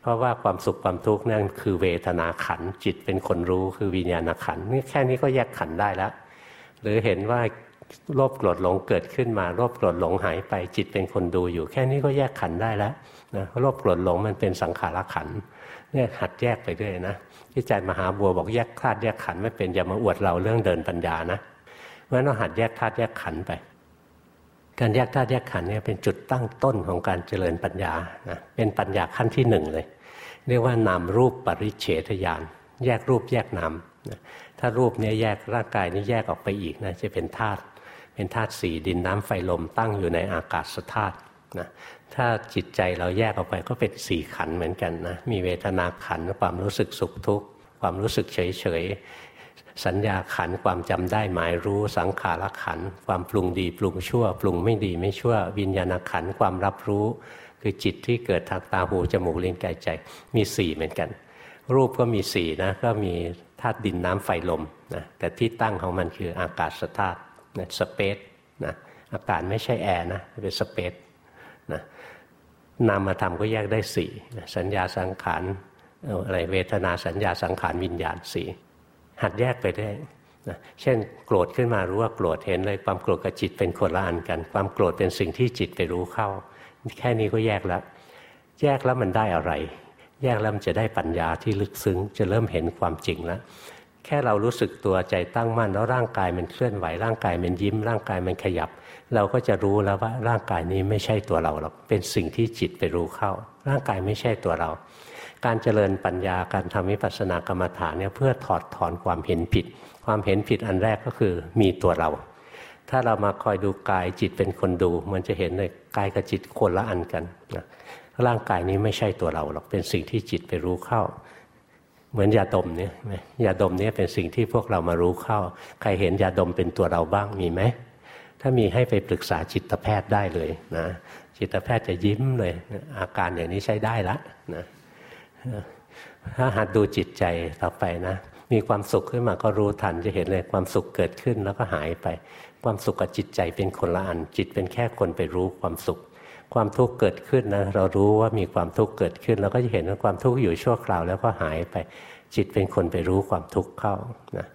เพราะว่าความสุขความทุกข์นั่นคือเวทนาขันจิตเป็นคนรู้คือวิญญาณขันนี่แค่นี้ก็แยกขันได้แล้ว หรือเห็นว่า โลภโกรธหลงเกิดขึ้นมาโลภโกรธหลงหายไปจิตเป็นคนดูอยู่ แค่นี้ก็แยกขันได้แล้วนะโลภโกรธหลงมันเป็นสังขารขันเนี่ยหัดแยกไปด้วยนะที่ใจมหาบัวบอกแยกธาตุแยกขันไม่เป็นอย่ามาอวดเราเรื่องเดินปัญญานะเพราะนั้นหัดแยกธาตุแยกขันไป การแยกธาตุแยกขันเนี่ยเป็นจุดตั้งต้นของการเจริญปัญญานะเป็นปัญญาขั้นที่หนึ่งเลย เรียกว่านามรูปปริเฉทญาณแยกรูปแยกนามถ้ารูปนี้แยกร่างกายนี้แยกออกไปอีกนะจะเป็นธาตุ เป็นธาตุสี่ดินน้ำไฟลมตั้งอยู่ในอากาศธาตุนะถ้าจิตใจเราแยกออกไปก็เป็นสี่ขันเหมือนกันนะมีเวทนาขันความรู้สึกสุขทุกข์ความรู้สึกเฉยเฉยสัญญาขันความจำได้หมายรู้สังขารขันความปรุงดีปรุงชั่ว ปรุงไม่ดีไม่ชั่ว วิญญาณขันความรับรู้ คือจิตที่เกิดทางตาหูจมูกลิ้นกายใจมีสี่เหมือนกัน รูปก็มีสี่นะก็มีธาตุดินน้ำไฟลมนะแต่ที่ตั้งของมันคืออากาศธาตุ นะสเปซนะอากาศไม่ใช่แอร์นะเป็นสเปซนะนามธรรมก็แยกได้สี่สัญญาสังขารอะไรเวทนาสัญญาสังขารวิญญาณสี่หัดแยกไปได้นะเช่น โกรธขึ้นมารู้ว่าโกรธเห็นเลยความโกรธกับจิตเป็นคนละอันกัน ความโกรธเป็นสิ่งที่จิตไปรู้เข้า แค่นี้ก็แยกแล้ว แยกแล้วมันได้อะไร แยกแล้วมันจะได้ปัญญาที่ลึกซึ้ง จะเริ่มเห็นความจริงแล้ว แค่เรารู้สึกตัวใจตั้งมั่น แล้วร่างกายมันเคลื่อนไหวร่างกายมันยิ้ม ร่างกายมันขยับ เราก็จะรู้แล้วว่าร่างกายนี้ไม่ใช่ตัวเราหรอกเป็นสิ่งที่จิตไปรู้เข้า ร่างกายไม่ใช่ตัวเรา การเจริญปัญญาการทำวิปัสสนากรรมฐานเนี่ยเพื่อถอดถอนความเห็นผิด ความเห็นผิดอันแรกก็คือมีตัวเรา ถ้าเรามาคอยดูกายจิตเป็นคนดู มันจะเห็นเลยกายกับจิตคนละอันกันนะร่างกายนี้ไม่ใช่ตัวเราหรอกเป็นสิ่งที่จิตไปรู้เข้า เหมือนยาดมเนี่ยยาดมเนี่ยเป็นสิ่งที่พวกเรามารู้เข้า ใครเห็นยาดมเป็นตัวเราบ้างมีไหม ถ้ามีให้ไปปรึกษาจิตแพทย์ได้เลยนะจิตแพทย์จะยิ้มเลย อาการอย่างนี้ใช้ได้ละนะถ้าหัดดูจิตใจต่อไปนะ มีความสุขขึ้นมาก็รู้ทันจะเห็นเลยความสุขเกิดขึ้นแล้วก็หายไป ความสุขกับจิตใจเป็นคนละอันจิตเป็นแค่คนไปรู้ความสุข ความทุกข์เกิดขึ้นนะเรารู้ว่ามีความทุกข์เกิดขึ้นเราก็จะเห็นว่าความทุกข์อยู่ชั่วคราวแล้วก็หายไปจิตเป็นคนไปรู้ความทุกข์เข้านะ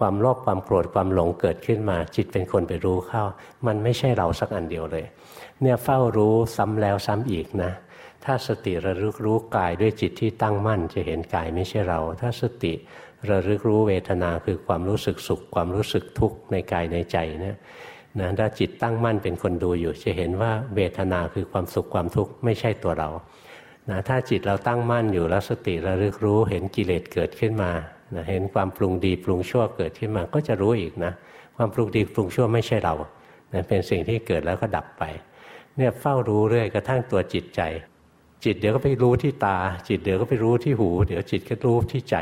ความโลภความโกรธความหลงเกิดขึ้นมา จิตเป็นคนไปรู้เข้า มันไม่ใช่เราสักอันเดียวเลย เนี่ยเฝ้ารู้ซ้ำแล้วซ้ำอีกนะถ้าสติระลึกรู้กายด้วยจิตที่ตั้งมั่นจะเห็นกายไม่ใช่เรา ถ้าสติระลึกรู้เวทนาคือความรู้สึกสุข ความรู้สึกทุกข์ในกายในใจเนี่ย นะถ้าจิตตั้งมั่นเป็นคนดูอยู่ จะเห็นว่าเวทนาคือความสุขความทุกข์ไม่ใช่ตัวเรานะถ้าจิตเราตั้งมั่นอยู่แล้วสติระลึกรู้เห็นกิเลสเกิดขึ้นมานะเห็นความปรุงดีปรุงชั่วเกิดขึ้นมาก็จะรู้อีกนะ ความปรุงดีปรุงชั่วไม่ใช่เรานะเป็นสิ่งที่เกิดแล้วก็ดับไป เนี่ยเฝ้ารู้เรื่อยกระทั่งตัวจิตใจ จิตเดี๋ยวก็ไปรู้ที่ตา จิตเดี๋ยวก็ไปรู้ที่หู เดี๋ยวจิตก็รู้ที่ใจ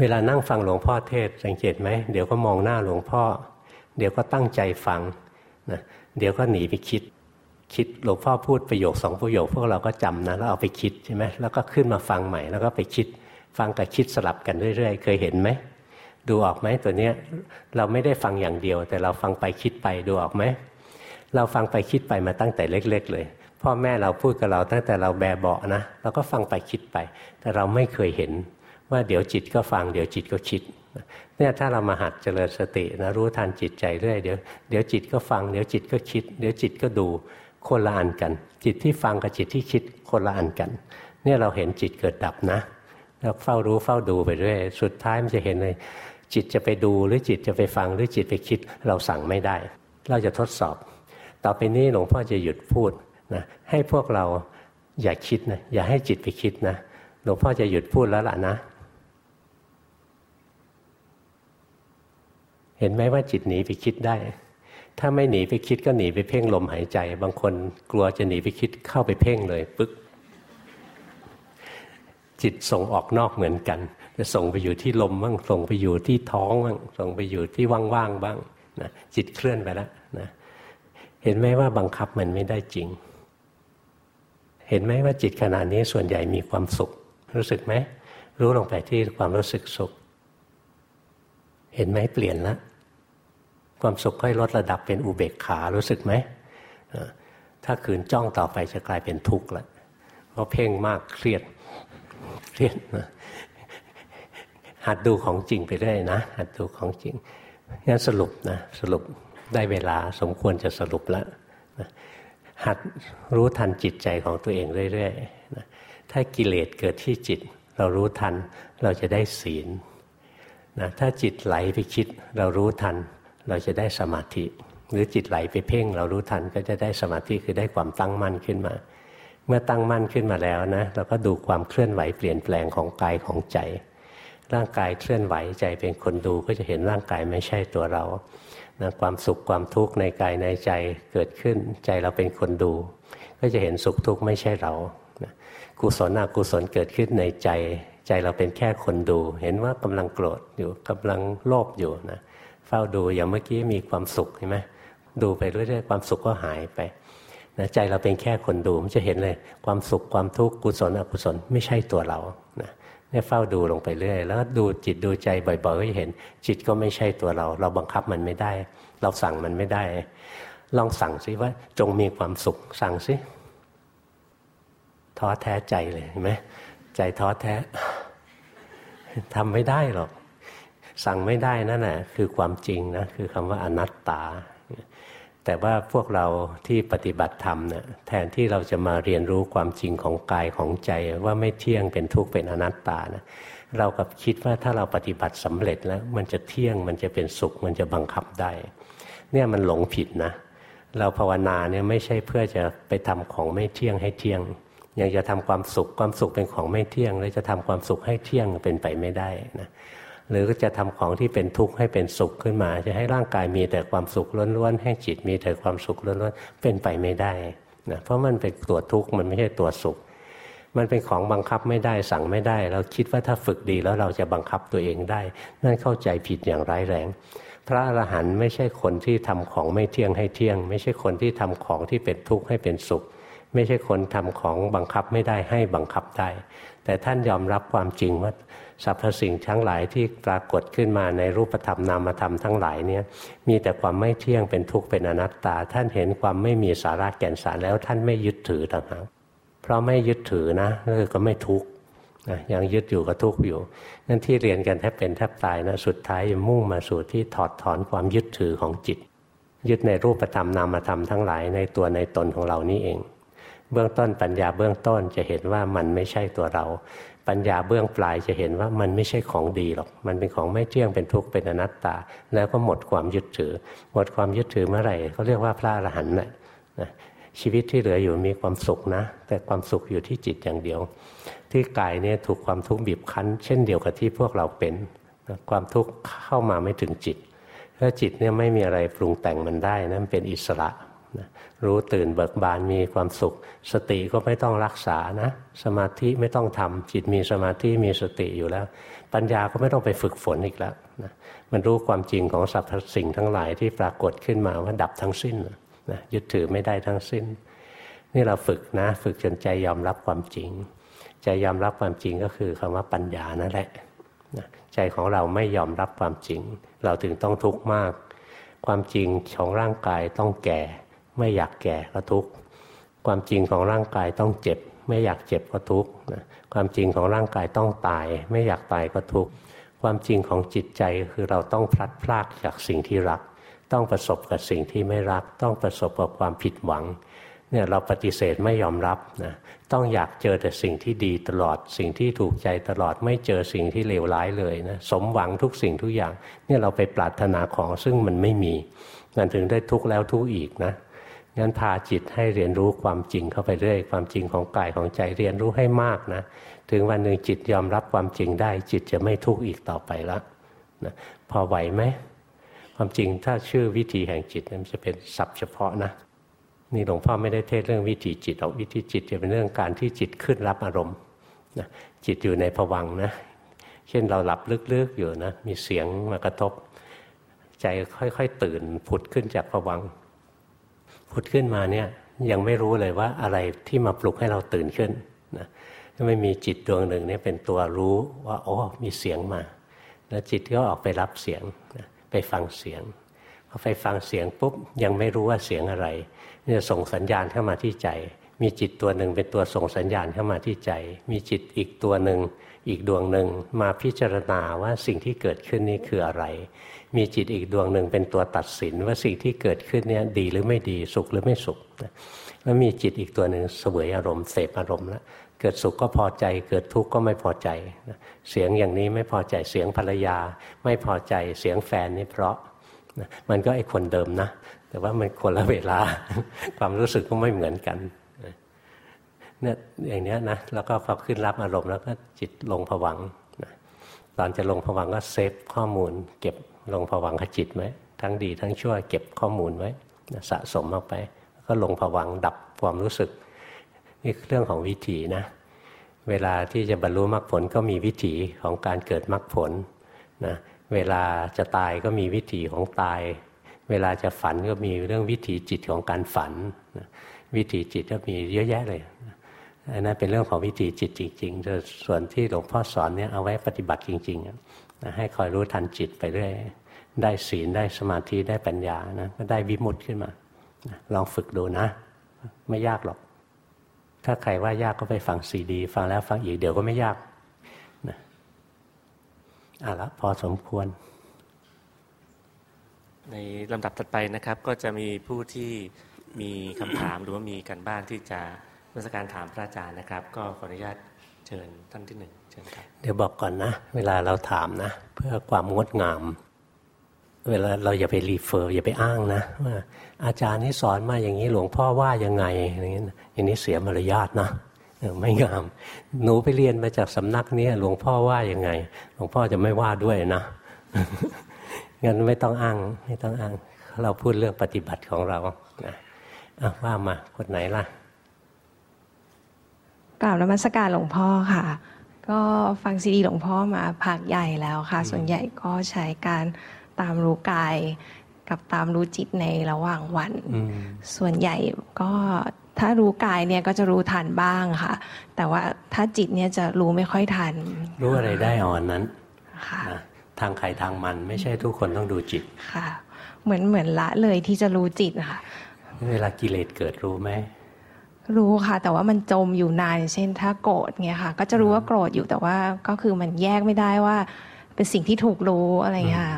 เวลานั่งฟังหลวงพ่อเทศสังเกตไหมเดี๋ยวก็มองหน้าหลวงพ่อ เดี๋ยวก็ตั้งใจฟังนะเดี๋ยวก็หนีไปคิด คิดหลวงพ่อพูดประโยคสองประโยค พวกเราก็จำนะแล้วเอาไปคิดใช่ไหมแล้วก็ขึ้นมาฟังใหม่แล้วก็ไปคิดฟังกับคิดสลับกันเรื่อย ๆ เคยเห็นไหมดูออกไหมตัวเนี้ยเราไม่ได้ฟังอย่างเดียว แต่เราฟังไปคิดไปดูออกไหมเราฟังไปคิดไปมาตั้งแต่เล็ก ๆ เลย พ่อแม่เราพูดกับเราตั้งแต่เราแบเบาะนะเราก็ฟังไปคิดไป แต่เราไม่เคยเห็นว่าเดี๋ยวจิตก็ฟัง เดี๋ยวจิตก็คิด เนี่ยถ้าเรามาหัดเจริญสตินะรู้ทันจิตใจเรื่อยเดี๋ยวเดี๋ยวจิตก็ฟังเดี๋ยวจิตก็คิด เดี๋ยวจิตก็ดูคนละอันกัน จิตที่ฟังกับจิตที่คิดคนละอันกัน เนี่ยเราเห็นจิตเกิดดับนะแล้วเฝ้ารู้เฝ้าดูไปเรื่อยสุดท้ายมันจะเห็นเลย จิตจะไปดูหรือจิตจะไปฟังหรือจิตไปคิดเราสั่งไม่ได้ เราจะทดสอบ ต่อไปนี้หลวงพ่อจะหยุดพูดนะให้พวกเราอย่าคิดนะอย่าให้จิตไปคิดนะหลวงพ่อจะหยุดพูดแล้วล่ะนะ เห็นไหมว่าจิตหนีไปคิดได้ ถ้าไม่หนีไปคิดก็หนีไปเพ่งลมหายใจ บางคนกลัวจะหนีไปคิดเข้าไปเพ่งเลยปึ๊ก จิตส่งออกนอกเหมือนกันจะส่งไปอยู่ที่ลมบ้างส่งไปอยู่ที่ท้องบ้างส่งไปอยู่ที่ว่างๆบ้างนะจิตเคลื่อนไปแล้วนะเห็นไหมว่าบังคับมันไม่ได้จริง เห็นไหมว่าจิตขณะนี้ส่วนใหญ่มีความสุข รู้สึกไหมรู้ลงไปที่ความรู้สึกสุข เห็นไหมเปลี่ยนแล้ว ความสุขค่อยลดระดับเป็นอุเบกขารู้สึกไหมถ้าขืนจ้องต่อไปจะกลายเป็นทุกข์ละเพราะเพ่งมากเครียดเครียดนะหัดดูของจริงไปเรื่อยนะหัดดูของจริงงั้นสรุปนะสรุปได้เวลาสมควรจะสรุปแล้วหัดรู้ทันจิตใจของตัวเองเรื่อยๆนะถ้ากิเลสเกิดที่จิต เรารู้ทันเราจะได้ศีลนะถ้าจิตไหลไปคิดเรารู้ทัน เราจะได้สมาธิ หรือจิตไหลไปเพ่ง เรารู้ทันก็จะได้สมาธิคือได้ความตั้งมั่นขึ้นมา เมื่อตั้งมั่นขึ้นมาแล้วนะเราก็ดูความเคลื่อนไหวเปลี่ยนแปลงของกายของใจ ร่างกายเคลื่อนไหวใจเป็นคนดูก็จะเห็นร่างกายไม่ใช่ตัวเรานะความสุขความทุกข์ในกายในใจเกิดขึ้น ใจเราเป็นคนดู ก็จะเห็นสุขทุกข์ไม่ใช่เรานะกุศลอกุศลเกิดขึ้นในใจ ใจเราเป็นแค่คนดู เห็นว่ากำลังโกรธอยู่กำลังโลภอยู่นะ เฝ้าดูอย่างเมื่อกี้มีความสุขเห็นไหมดูไปเรื่อยๆความสุขก็หายไปนะใจเราเป็นแค่คนดูมันจะเห็นเลย ความสุขความทุกข์กุศลอกุศลไม่ใช่ตัวเรานะเนี่ยเฝ้าดูลงไปเรื่อย แล้วดูจิตดูใจบ่อยๆก็จะเห็น จิตก็ไม่ใช่ตัวเรา เราบังคับมันไม่ได้ เราสั่งมันไม่ได้ ลองสั่งซิว่าจงมีความสุขสั่งซิท้อแท้ใจเลยเห็นไหมใจท้อแท้ทำไม่ได้หรอก สั่งไม่ได้นั่นแหละคือความจริงนะคือคำว่าอนัตตา แต่ว่าพวกเราที่ปฏิบัติธรรมเนี่ยแทนที่เราจะมาเรียนรู้ความจริงของกายของใจว่าไม่เที่ยงเป็นทุกข์เป็นอนัตตานะเรากับคิดว่าถ้าเราปฏิบัติสำเร็จแล้วมันจะเที่ยงมันจะเป็นสุขมันจะบังคับได้ เนี่ยมันหลงผิดนะ เราภาวนาเนี่ยไม่ใช่เพื่อจะไปทำของไม่เที่ยงให้เที่ยงอยากจะทำความสุขความสุขเป็นของไม่เที่ยง แล้วจะทำความสุขให้เที่ยงเป็นไปไม่ได้นะ หรือก็จะทำของที่เป็นทุกข์ให้เป็นสุขขึ้นมา จะให้ร่างกายมีแต่ความสุขล้วนๆ ให้จิตมีแต่ความสุขล้วนๆ เป็นไปไม่ได้นะเพราะมันเป็นตัวทุกข์มันไม่ใช่ตัวสุข มันเป็นของบังคับไม่ได้สั่งไม่ได้ เราคิดว่าถ้าฝึกดีแล้วเราจะบังคับตัวเองได้ นั่นเข้าใจผิดอย่างร้ายแรง พระอรหันต์ไม่ใช่คนที่ทำของไม่เที่ยงให้เที่ยง ไม่ใช่คนที่ทำของที่เป็นทุกข์ให้เป็นสุข ไม่ใช่คนทำของบังคับไม่ได้ให้บังคับได้ แต่ท่านยอมรับความจริงว่า สรรพสิ่งทั้งหลายที่ปรากฏขึ้นมาในรูปธรรมนามธรรมทั้งหลายเนี่ยมีแต่ความไม่เที่ยงเป็นทุกข์เป็นอนัตตา ท่านเห็นความไม่มีสาระแก่นสารแล้วท่านไม่ยึดถือต่างหากเพราะไม่ยึดถือนะก็ไม่ทุกข์ยังยึดอยู่ก็ทุกข์อยู่นั่นที่เรียนกันแทบเป็นแทบตายนะสุดท้ายมุ่งมาสู่ที่ถอดถอนความยึดถือของจิต ยึดในรูปธรรมนามธรรมทั้งหลายในตัวในตนของเรานี่เอง เบื้องต้นปัญญาเบื้องต้นจะเห็นว่ามันไม่ใช่ตัวเรา ปัญญาเบื้องปลายจะเห็นว่ามันไม่ใช่ของดีหรอก มันเป็นของไม่เที่ยงเป็นทุกข์เป็นอนัตตา แล้วก็หมดความยึดถือ หมดความยึดถือเมื่อไหร่เขาเรียกว่าพระอรหันต์นะชีวิตที่เหลืออยู่มีความสุขนะ แต่ความสุขอยู่ที่จิตอย่างเดียว ที่กายเนี่ยถูกความทุกข์บีบคั้น เช่นเดียวกับที่พวกเราเป็นความทุกข์เข้ามาไม่ถึงจิตถ้าจิตเนี่ยไม่มีอะไรปรุงแต่งมันได้นะมันเป็นอิสระ รู้ตื่นเบิกบานมีความสุข สติก็ไม่ต้องรักษานะสมาธิไม่ต้องทำจิตมีสมาธิมีสติอยู่แล้ว ปัญญาก็ไม่ต้องไปฝึกฝนอีกแล้วนะมันรู้ความจริงของสรรพสิ่งทั้งหลายที่ปรากฏขึ้นมาว่าดับทั้งสิ้นนะยึดถือไม่ได้ทั้งสิ้น นี่เราฝึกนะ ฝึกจนใจยอมรับความจริง ใจยอมรับความจริงก็คือคำว่าปัญญานั่นแหละใจของเราไม่ยอมรับความจริง เราถึงต้องทุกข์มาก ความจริงของร่างกายต้องแก่ ไม่อยากแก่ก็ทุกข์ความจริงของร่างกายต้องเจ็บ ไม่อยากเจ็บก็ทุกข์ความจริงของร่างกายต้องตาย ไม่อยากตายก็ทุกข์ความจริงของจิตใจคือเราต้องพลัดพรากจากสิ่งที่รัก ต้องประสบกับสิ่งที่ไม่รัก ต้องประสบกับความผิดหวังเนี่ยเราปฏิเสธไม่ยอมรับนะต้องอยากเจอแต่สิ่งที่ดีตลอด สิ่งที่ถูกใจตลอดไม่เจอสิ่งที่เลวร้ายเลยนะสมหวังทุกสิ่งทุกอย่างเนี่ยเราไปปรารถนาของซึ่งมันไม่มีนั่นถึงได้ทุกข์แล้วทุกข์อีกนะ งั้นพาจิตให้เรียนรู้ความจริงเข้าไปเรื่อยความจริงของกายของใจเรียนรู้ให้มากนะถึงวันหนึ่งจิตยอมรับความจริงได้ จิตจะไม่ทุกข์อีกต่อไปล้วนะพอไหวไหมความจริงถ้าชื่อวิธีแห่งจิตมันจะเป็นศัพท์เฉพาะนะนี่หลวงพ่อไม่ได้เทศเรื่องวิธีจิตเอาวิธีจิตจะเป็นเรื่องการที่จิตขึ้นรับอารมณ์นะจิตอยู่ในผวังนะ เช่นเราหลับลึกๆอยู่นะมีเสียงมากระทบ ใจค่อยๆ ตื่นผุดขึ้นจากผวัง ผุดขึ้นมาเนี่ยยังไม่รู้เลยว่าอะไรที่มาปลุกให้เราตื่นขึ้นนะไม่มีจิตดวงหนึ่งเนี่ยเป็นตัวรู้ว่าโอ้มีเสียงมา แล้วจิตก็ออกไปรับเสียงไปฟังเสียงพอไปฟังเสียงปุ๊บยังไม่รู้ว่าเสียงอะไรจะส่งสัญญาณเข้ามาที่ใจ มีจิตตัวหนึ่งเป็นตัวส่งสัญญาณเข้ามาที่ใจ มีจิตอีกตัวหนึ่งอีกดวงหนึ่งมาพิจารณาว่าสิ่งที่เกิดขึ้นนี้คืออะไร มีจิตอีกดวงหนึ่งเป็นตัวตัดสินว่าสิ่งที่เกิดขึ้นนี้ดีหรือไม่ดีสุขหรือไม่สุขแล้วมีจิตอีกตัวหนึ่งเสวยอารมณ์เสพอารมณ์แล้วเกิดสุขก็พอใจ เกิดทุกข์ก็ไม่พอใจ เสียงอย่างนี้ไม่พอใจเสียงภรรยา ไม่พอใจเสียงแฟนนี่เพราะมันก็ไอคนเดิมนะ แต่ว่ามันคนละเวลา ความรู้สึกก็ไม่เหมือนกันเนี่ยอย่างนี้นะแล้วก็พอขึ้นรับอารมณ์แล้วก็จิตลงผวังตอนจะลงผวังก็เซฟข้อมูลเก็บ ลงผวังขจิตไว้ทั้งดีทั้งชั่วเก็บข้อมูลไว้สะสมเอาไป ก็ลงผวังดับความรู้สึก นี่เรื่องของวิถีนะ เวลาที่จะบรรลุมรรคผลก็มีวิถีของการเกิดมรรคผลนะเวลาจะตายก็มีวิถีของตาย เวลาจะฝันก็มีเรื่องวิถีจิตของการฝันนะวิถีจิตก็มีเยอะแยะเลยอันนั้นเป็นเรื่องของวิถีจิตจริงๆส่วนที่หลวงพ่อสอนเนี่ยเอาไว้ปฏิบัติจริง ๆ นะให้คอยรู้ทันจิตไปเรื่อยได้ศีลได้สมาธิได้ปัญญานะก็ได้วิมุตต์ขึ้นมาลองฝึกดูนะ ไม่ยากหรอก ถ้าใครว่ายากก็ไปฟังซีดี ฟังแล้วฟังอีกเดี๋ยวก็ไม่ยากนะอะละพอสมควร ในลำดับถัดไปนะครับ ก็จะมีผู้ที่มีคำถามหรือว่ามีการบ้านที่จะรัศการถามพระอาจารย์นะครับ ก็ขออนุญาตเชิญท่านที่หนึ่ง เชิญครับเดี๋ยวบอกก่อนนะ เวลาเราถามนะ เพื่อความงดงาม เวลาเราอย่าไปรีเฟอร์ อย่าไปอ้างนะว่าอาจารย์นี่สอนมาอย่างนี้หลวงพ่อว่ายังไงอย่างนี้อย่างนี้เสียมารยาทนะไม่งาม หนูไปเรียนมาจากสำนักนี้หลวงพ่อว่ายังไง หลวงพ่อจะไม่ว่าด้วยนะงั้นไม่ต้องอ้างไม่ต้องอ้าง เราพูดเรื่องปฏิบัติของเรานะว่ามาคนไหนล่ะกล่าวนมัสการหลวงพ่อค่ะ ก็ฟังซีดีหลวงพ่อมาผักใหญ่แล้วค่ะ ส่วนใหญ่ก็ใช้การตามรู้กายกับตามรู้จิตในระหว่างวัน ส่วนใหญ่ก็ถ้ารู้กายเนี่ยก็จะรู้ทันบ้างค่ะ แต่ว่าถ้าจิตเนี่ยจะรู้ไม่ค่อยทัน รู้อะไรได้อ่อนนั้นค่ะทางใครทางมันไม่ใช่ทุกคนต้องดูจิตค่ะ เหมือนเหมือนละเลยที่จะรู้จิตค่ะ เวลากิเลสเกิดรู้ไหม รู้ค่ะ แต่ว่ามันจมอยู่นานเช่น ถ้าโกรธเงี้ยค่ะ ก็จะรู้ว่าโกรธอยู่แต่ว่าก็คือมันแยกไม่ได้ว่า เป็นสิ่งที่ถูกรู้อะไรเงี้ย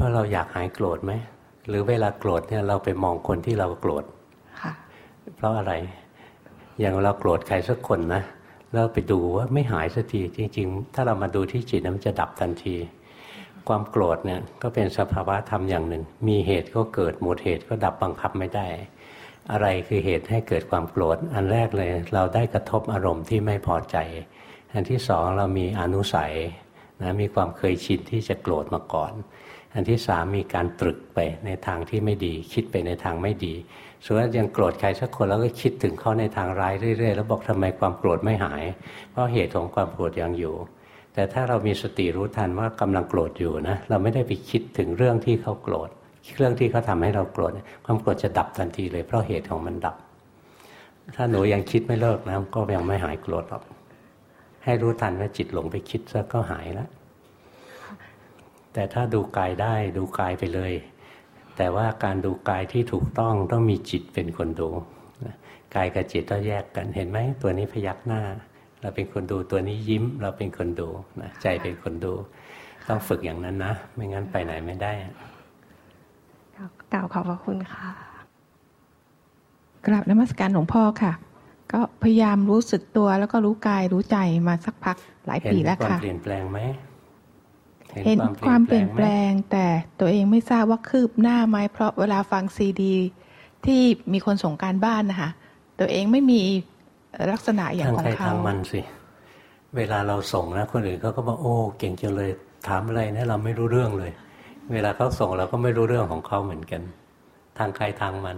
ราะเราอยากหายโกรธไหมหรือเวลาโกรธเนี่ยเราไปมองคนที่เราโกรธเพราะอะไร อย่างเราโกรธใครสักคนนะแล้วไปดูว่าไม่หายสักทีจริง ๆ ถ้าเรามาดูที่จิตมันจะดับทันที ความโกรธเนี่ยก็เป็นสภาวะธรรมอย่างหนึ่ง มีเหตุก็เกิดหมดเหตุก็ดับบังคับไม่ได้ อะไรคือเหตุให้เกิดความโกรธ อันแรกเลย เราได้กระทบอารมณ์ที่ไม่พอใจ อันที่สองเรามีอนุสัยนะมีความเคยชินที่จะโกรธมาก่อน อันที่สามมีการตรึกไปในทางที่ไม่ดี คิดไปในทางไม่ดีสมมติยังโกรธใครสักคนแล้วก็คิดถึงเขาในทางร้ายเรื่อยๆ แล้วบอกทำไมความโกรธไม่หาย เพราะเหตุของความโกรธยังอยู่ แต่ถ้าเรามีสติรู้ทันว่ากำลังโกรธอยู่นะเราไม่ได้ไปคิดถึงเรื่องที่เขาโกรธ เรื่องที่เขาทาให้เราโกรธความโกรธจะดับทันทีเลยเพราะเหตุของมันดับ ถ้าหนูยังคิดไม่เลิกนะก็ยังไม่หายโกรธหรอกให้รู้ทันว่าจิตหลงไปคิดซะก็หายแล้วแต่ถ้าดูกายได้ดูกายไปเลย แต่ว่าการดูกายที่ถูกต้องต้องมีจิตเป็นคนดูกายกับจิตต้องแยกกันเห็นไหมตัวนี้พยักหน้า เราเป็นคนดูตัวนี้ยิ้ม เราเป็นคนดูนะใจเป็นคนดู ต้องฝึกอย่างนั้นนะ ไม่งั้นไปไหนไม่ได้ กล่าวขอบพระคุณค่ะกราบนมัสการหลวงพ่อค่ะ ก็พยายามรู้สึกตัวแล้วก็รู้กายรู้ใจมาสักพักหลายปีแล้วค่ะเห็นความเปลี่ยนแปลงไหมเห็นความเปลี่ยนแปลง แต่ตัวเองไม่ทราบว่าคืบหน้าไหมเพราะเวลาฟังซีดี ที่มีคนส่งการบ้านนะคะตัวเองไม่มีลักษณะอย่างของเขาทางมันสิเวลาเราส่งนะคนอื่นเขาก็บอกโอ้เก่งจังเลยถามอะไรนะเราไม่รู้เรื่องเลย เวลาเขาส่งเราก็ไม่รู้เรื่องของเขาเหมือนกัน ทางใครทางมัน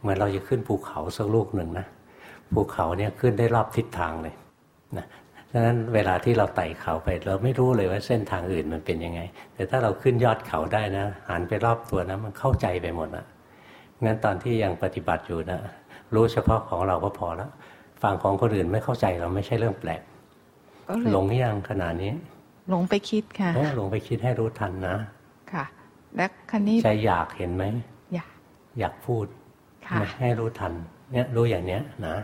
เหมือนเราจะขึ้นภูเขาสักลูกหนึ่งนะภูเขาเนี่ยขึ้นได้รอบทิศทางเลยนะดังนั้นเวลาที่เราไต่เขาไป เราไม่รู้เลยว่าเส้นทางอื่นมันเป็นยังไง แต่ถ้าเราขึ้นยอดเขาได้นะหันไปรอบตัวนะมันเข้าใจไปหมดนะงั้นตอนที่ยังปฏิบัติอยู่นะรู้เฉพาะของเราก็พอแล้วฝั่งของคนอื่นไม่เข้าใจเราไม่ใช่เรื่องแปลกหลงยังขนาดนี้ หลงไปคิดค่ะหลงไปคิดให้รู้ทันนะ ค่ะ และคันนี้ใจอยากเห็นไหมอยากอยากพูดให้รู้ทัน เนี่ยรู้อย่างเนี้ยนะ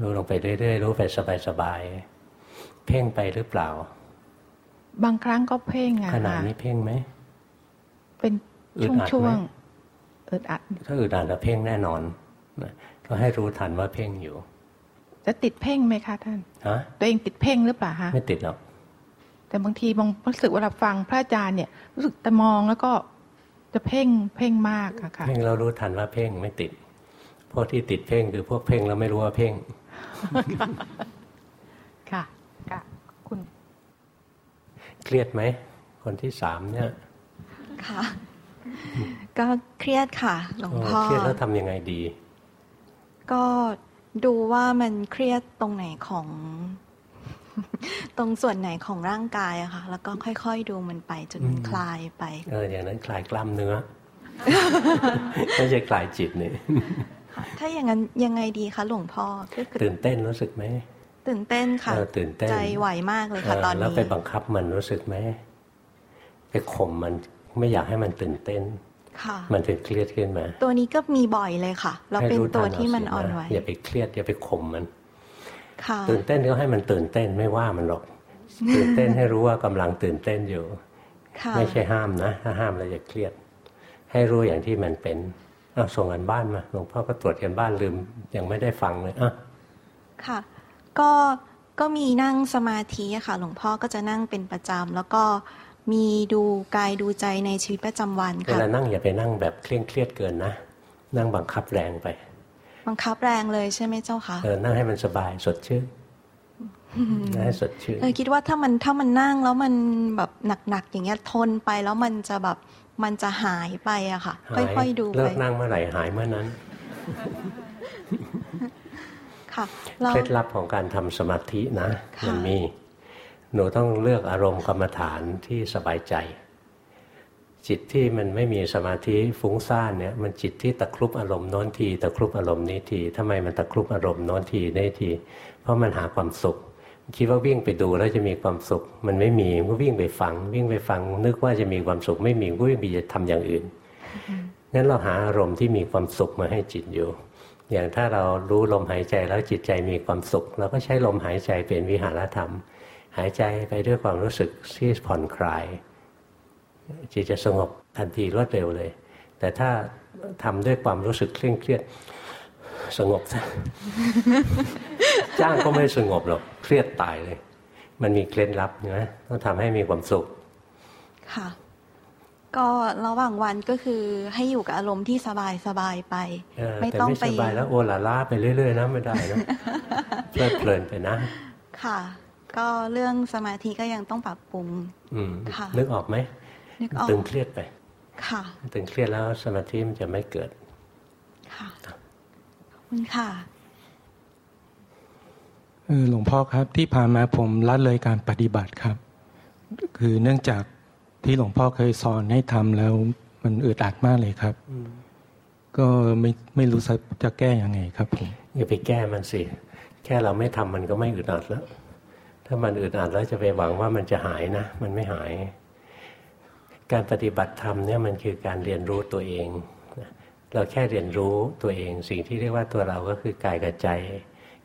รู้ลงไปเรื่อยๆรู้ไปสบายๆเพ่งไปหรือเปล่า บางครั้งก็เพ่งอะขนาดนี้เพ่งไหมเป็นช่วงๆอึดอัดถ้าอึดอัดแล้วเพ่งแน่นอนก็ให้รู้ทันว่าเพ่งอยู่ จะติดเพ่งไหมคะท่านฮะตัวเองติดเพ่งหรือเปล่าฮะไม่ติดหรอก แต่บางทีบางรู้สึกเวลาฟังพระอาจารย์เนี่ย รู้สึกแต่มองแล้วก็จะเพ่งเพ่งมากอะค่ะเพ่งเรารู้ทันว่าเพ่งไม่ติด พวกที่ติดเพ่งคือพวกเพ่งแล้วไม่รู้ว่าเพ่ง ค่ะค่ะคุณเครียดไหมคนที่สามเนี่ย ค่ะ ก็เครียดค่ะ หลวงพ่อเครียดแล้วทำยังไงดี ก็ดูว่ามันเครียดตรงไหนของ ตรงส่วนไหนของร่างกายอะค่ะ แล้วก็ค่อยๆดูมันไปจนมันคลายไป เอออย่างนั้นคลายกล้ามเนื้อไม่ใช่คลายจิตนี่ถ้าอย่างนั้นยังไงดีคะหลวงพ่อตื่นเต้นรู้สึกไหมตื่นเต้นค่ะตื่นเต้นใจไหวมากเลยค่ะตอนนี้แล้วไปบังคับมันรู้สึกไหมไปข่มมันไม่อยากให้มันตื่นเต้นมันถึงเครียดขึ้นมา ตัวนี้ก็มีบ่อยเลยค่ะ เราเป็นตัวที่มันอ่อนไหวอย่าไปเครียดอย่าไปข่มมัน ตื่นเต้นก็ให้มันตื่นเต้นไม่ว่ามันหรอก ตื่นเต้นให้รู้ว่ากำลังตื่นเต้นอยู่ไม่ใช่ห้ามนะ ถ้าห้ามเราจะเครียด ให้รู้อย่างที่มันเป็นอส่งกันบ้านมาหลวงพ่อก็ตรวจกันบ้านลืมยังไม่ได้ฟังเลยอะค่ะ ก็ก็มีนั่งสมาธิค่ะ หลวงพ่อก็จะนั่งเป็นประจำแล้วก็มีดูกายดูใจในชีวิตประจำวันค่ะเวลานั่งอย่าไปนั่งแบบเคร่งเครียดเกินนะ นั่งบังคับแรงไป บังคับแรงเลยใช่ไหมเจ้าคะเออนั่งให้มันสบายสดชื่นนั่งให้สดชื่นเออคิดว่าถ้ามันถ้ามันนั่งแล้วมันแบบหนักๆอย่างเงี้ยทนไปแล้วมันจะแบบมันจะหายไปอะค่ะ ค่อยๆดูไปเลิกนั่งเมื่อไหร่หายเมื่อนั้นค่ะเคล็ดลับของการทำสมาธินะ มันมี หนูต้องเลือกอารมณ์กรรมฐานที่สบายใจ จิตที่มันไม่มีสมาธิฟุ้งซ่านเนี่ยมันจิตที่ตะครุบอารมณ์โน้นทีตะครุบอารมณ์นี้ทีทำไมมันตะครุบอารมณ์โน้นทีนี้ที เพราะมันหาความสุข คิดว่าวิ่งไปดูแล้วจะมีความสุข มันไม่มีก็วิ่งไปฟัง วิ่งไปฟัง นึกว่าจะมีความสุขไม่มีก็วิ่งไปจะทำอย่างอื่นงั้นเราหาอารมณ์ที่มีความสุขมาให้จิตอยู่ อย่างถ้าเรารู้ลมหายใจแล้วจิตใจมีความสุขเราก็ใช้ลมหายใจเป็นวิหารธรรม หายใจไปด้วยความรู้สึกที่ผ่อนคลาย จิตจะสงบทันทีรวดเร็วเลย แต่ถ้าทำด้วยความรู้สึกเคร่งเครียดสงบซะจ้างก็ไม่สงบหรอกเครียดตายเลย มันมีเคล็ดลับนะต้องทำให้มีความสุข ค่ะ ก็ระหว่างวันก็คือให้อยู่กับอารมณ์ที่สบายสบายไป ไม่ต้องไปสบายแล้วโอลาล่าไปเรื่อยๆนะไม่ได้นะเพลิดเพลินไปนะ ค่ะ ก็เรื่องสมาธิก็ยังต้องปรับปรุงอืมนึกออกไหม ตึงเครียดไป ค่ะ ตึงเครียดแล้วสมาธิมันจะไม่เกิด ค่ะขอบคุณค่ะเออหลวงพ่อครับที่ผ่านมาผมละเลยการปฏิบัติครับ คือเนื่องจากที่หลวงพ่อเคยสอนให้ทำแล้ว มันอึดอัดมากเลยครับก็ไม่ไม่รู้จะแก้ยังไงครับผมอย่าไปแก้มันสิ แค่เราไม่ทำมันก็ไม่อึดอัดแล้ว ถ้ามันอึดอัดแล้วจะไปหวังว่ามันจะหายนะ มันไม่หาย การปฏิบัติธรรมเนี่ยมันคือการเรียนรู้ตัวเอง เราแค่เรียนรู้ตัวเอง สิ่งที่เรียกว่าตัวเราก็คือกายกับใจ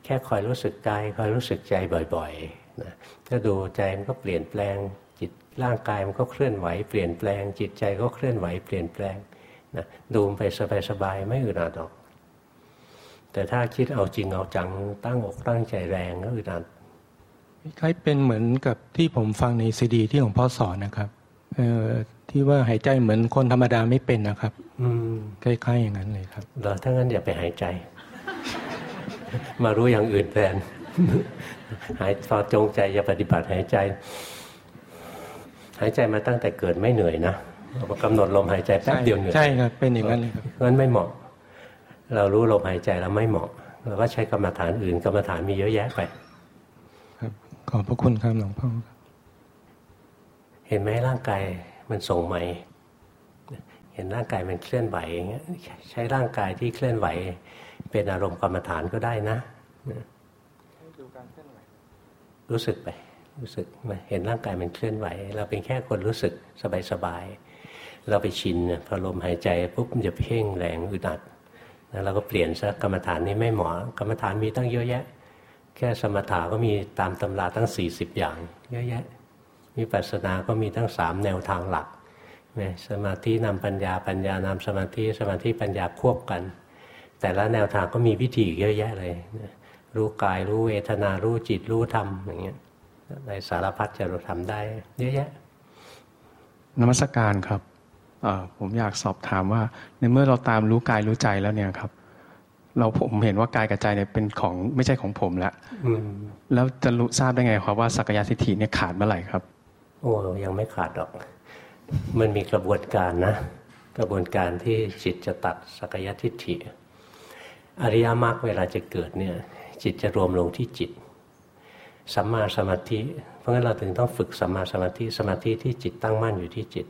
แค่คอยรู้สึกกายคอยรู้สึกใจบ่อยๆนะถ้าดูใจมันก็เปลี่ยนแปลงจิตร่างกายมันก็เคลื่อนไหวเปลี่ยนแปลง จิตใจก็เคลื่อนไหวเปลี่ยนแปลงนะดูไปสบายๆไม่อึดอัดหรอก แต่ถ้าคิดเอาจริงเอาจังตั้งอกตั้งใจแรงก็อึดอัดคล้ายเป็นเหมือนกับที่ผมฟังในซีดี ที่หลวงพ่อสอนนะครับ ที่ว่าหายใจเหมือนคนธรรมดาไม่เป็นนะครับ อืมคล้ายๆอย่างนั้นเลยครับเหรอถ้างั้นอย่าไปหายใจ มารู้อย่างอื่นแทนหายพอจงใจอย่าปฏิบัติหายใจ หายใจมาตั้งแต่เกิดไม่เหนื่อยนะกำหนดลมหายใจแป๊บเดียวเหนื่อยใช่ครับเป็นอย่างนั้นเลยครับงั้นไม่เหมาะ เรารู้ลมหายใจแล้วไม่เหมาะเราก็ใช้กรรมฐานอื่นกรรมฐานมีเยอะแยะไป ครับ ขอบพระคุณครับหลวงพ่อ เห็นไหมร่างกายมันส่งไหม่เห็นร่างกายมันเคลื่อนไหวใช้ร่างกายที่เคลื่อนไหว เป็นอารมณ์กรรมฐานก็ได้นะรู้สึกไป รู้สึกเห็นร่างกายมันเคลื่อนไหว เราเป็นแค่คนรู้สึกสบายๆเราไปชินพอลมหายใจปุ๊บมันจะเพ่งแรงอึดอัดแล้วเราก็เปลี่ยนซะกรรมฐานนี้ไม่เหมาะกรรมฐานมีตั้งเยอะแยะ แค่สมถะก็มีตามตำราตั้ง 40 อย่าง เยอะแยะ มีปัสสนาก็มีตั้งสามแนวทางหลักสมาธินำปัญญาปัญญานำสมาธิสมาธิปัญญาควบกัน แต่ละแนวทางก็มีวิธีเยอะแยะเลยรู้กายรู้เวทนารู้จิตรู้ธรรมอย่างเงี้ยในสารพัดจะเราทำได้ เยอะแยะนมัสการครับผมอยากสอบถามว่า ในเมื่อเราตามรู้กายรู้ใจแล้วเนี่ยครับ เราผมเห็นว่ากายกับใจเนี่ยเป็นของไม่ใช่ของผมแล้วแล้วจะรู้ทราบได้ไงครับว่าสักยะทิฏฐิเนี่ยขาดเมื่อไหร่ครับ โอ้ยังไม่ขาดหรอก มันมีกระบวนการนะ กระบวนการที่จิตจะตัดสักยะทิฏฐิ อริยมรรคเวลาจะเกิดเนี่ยจิตจะรวมลงที่จิตสัมมาสมาธิ เพราะงั้นเราถึงต้องฝึกสัมมาสมาธิสมาธิที่จิตตั้งมั่นอยู่ที่จิต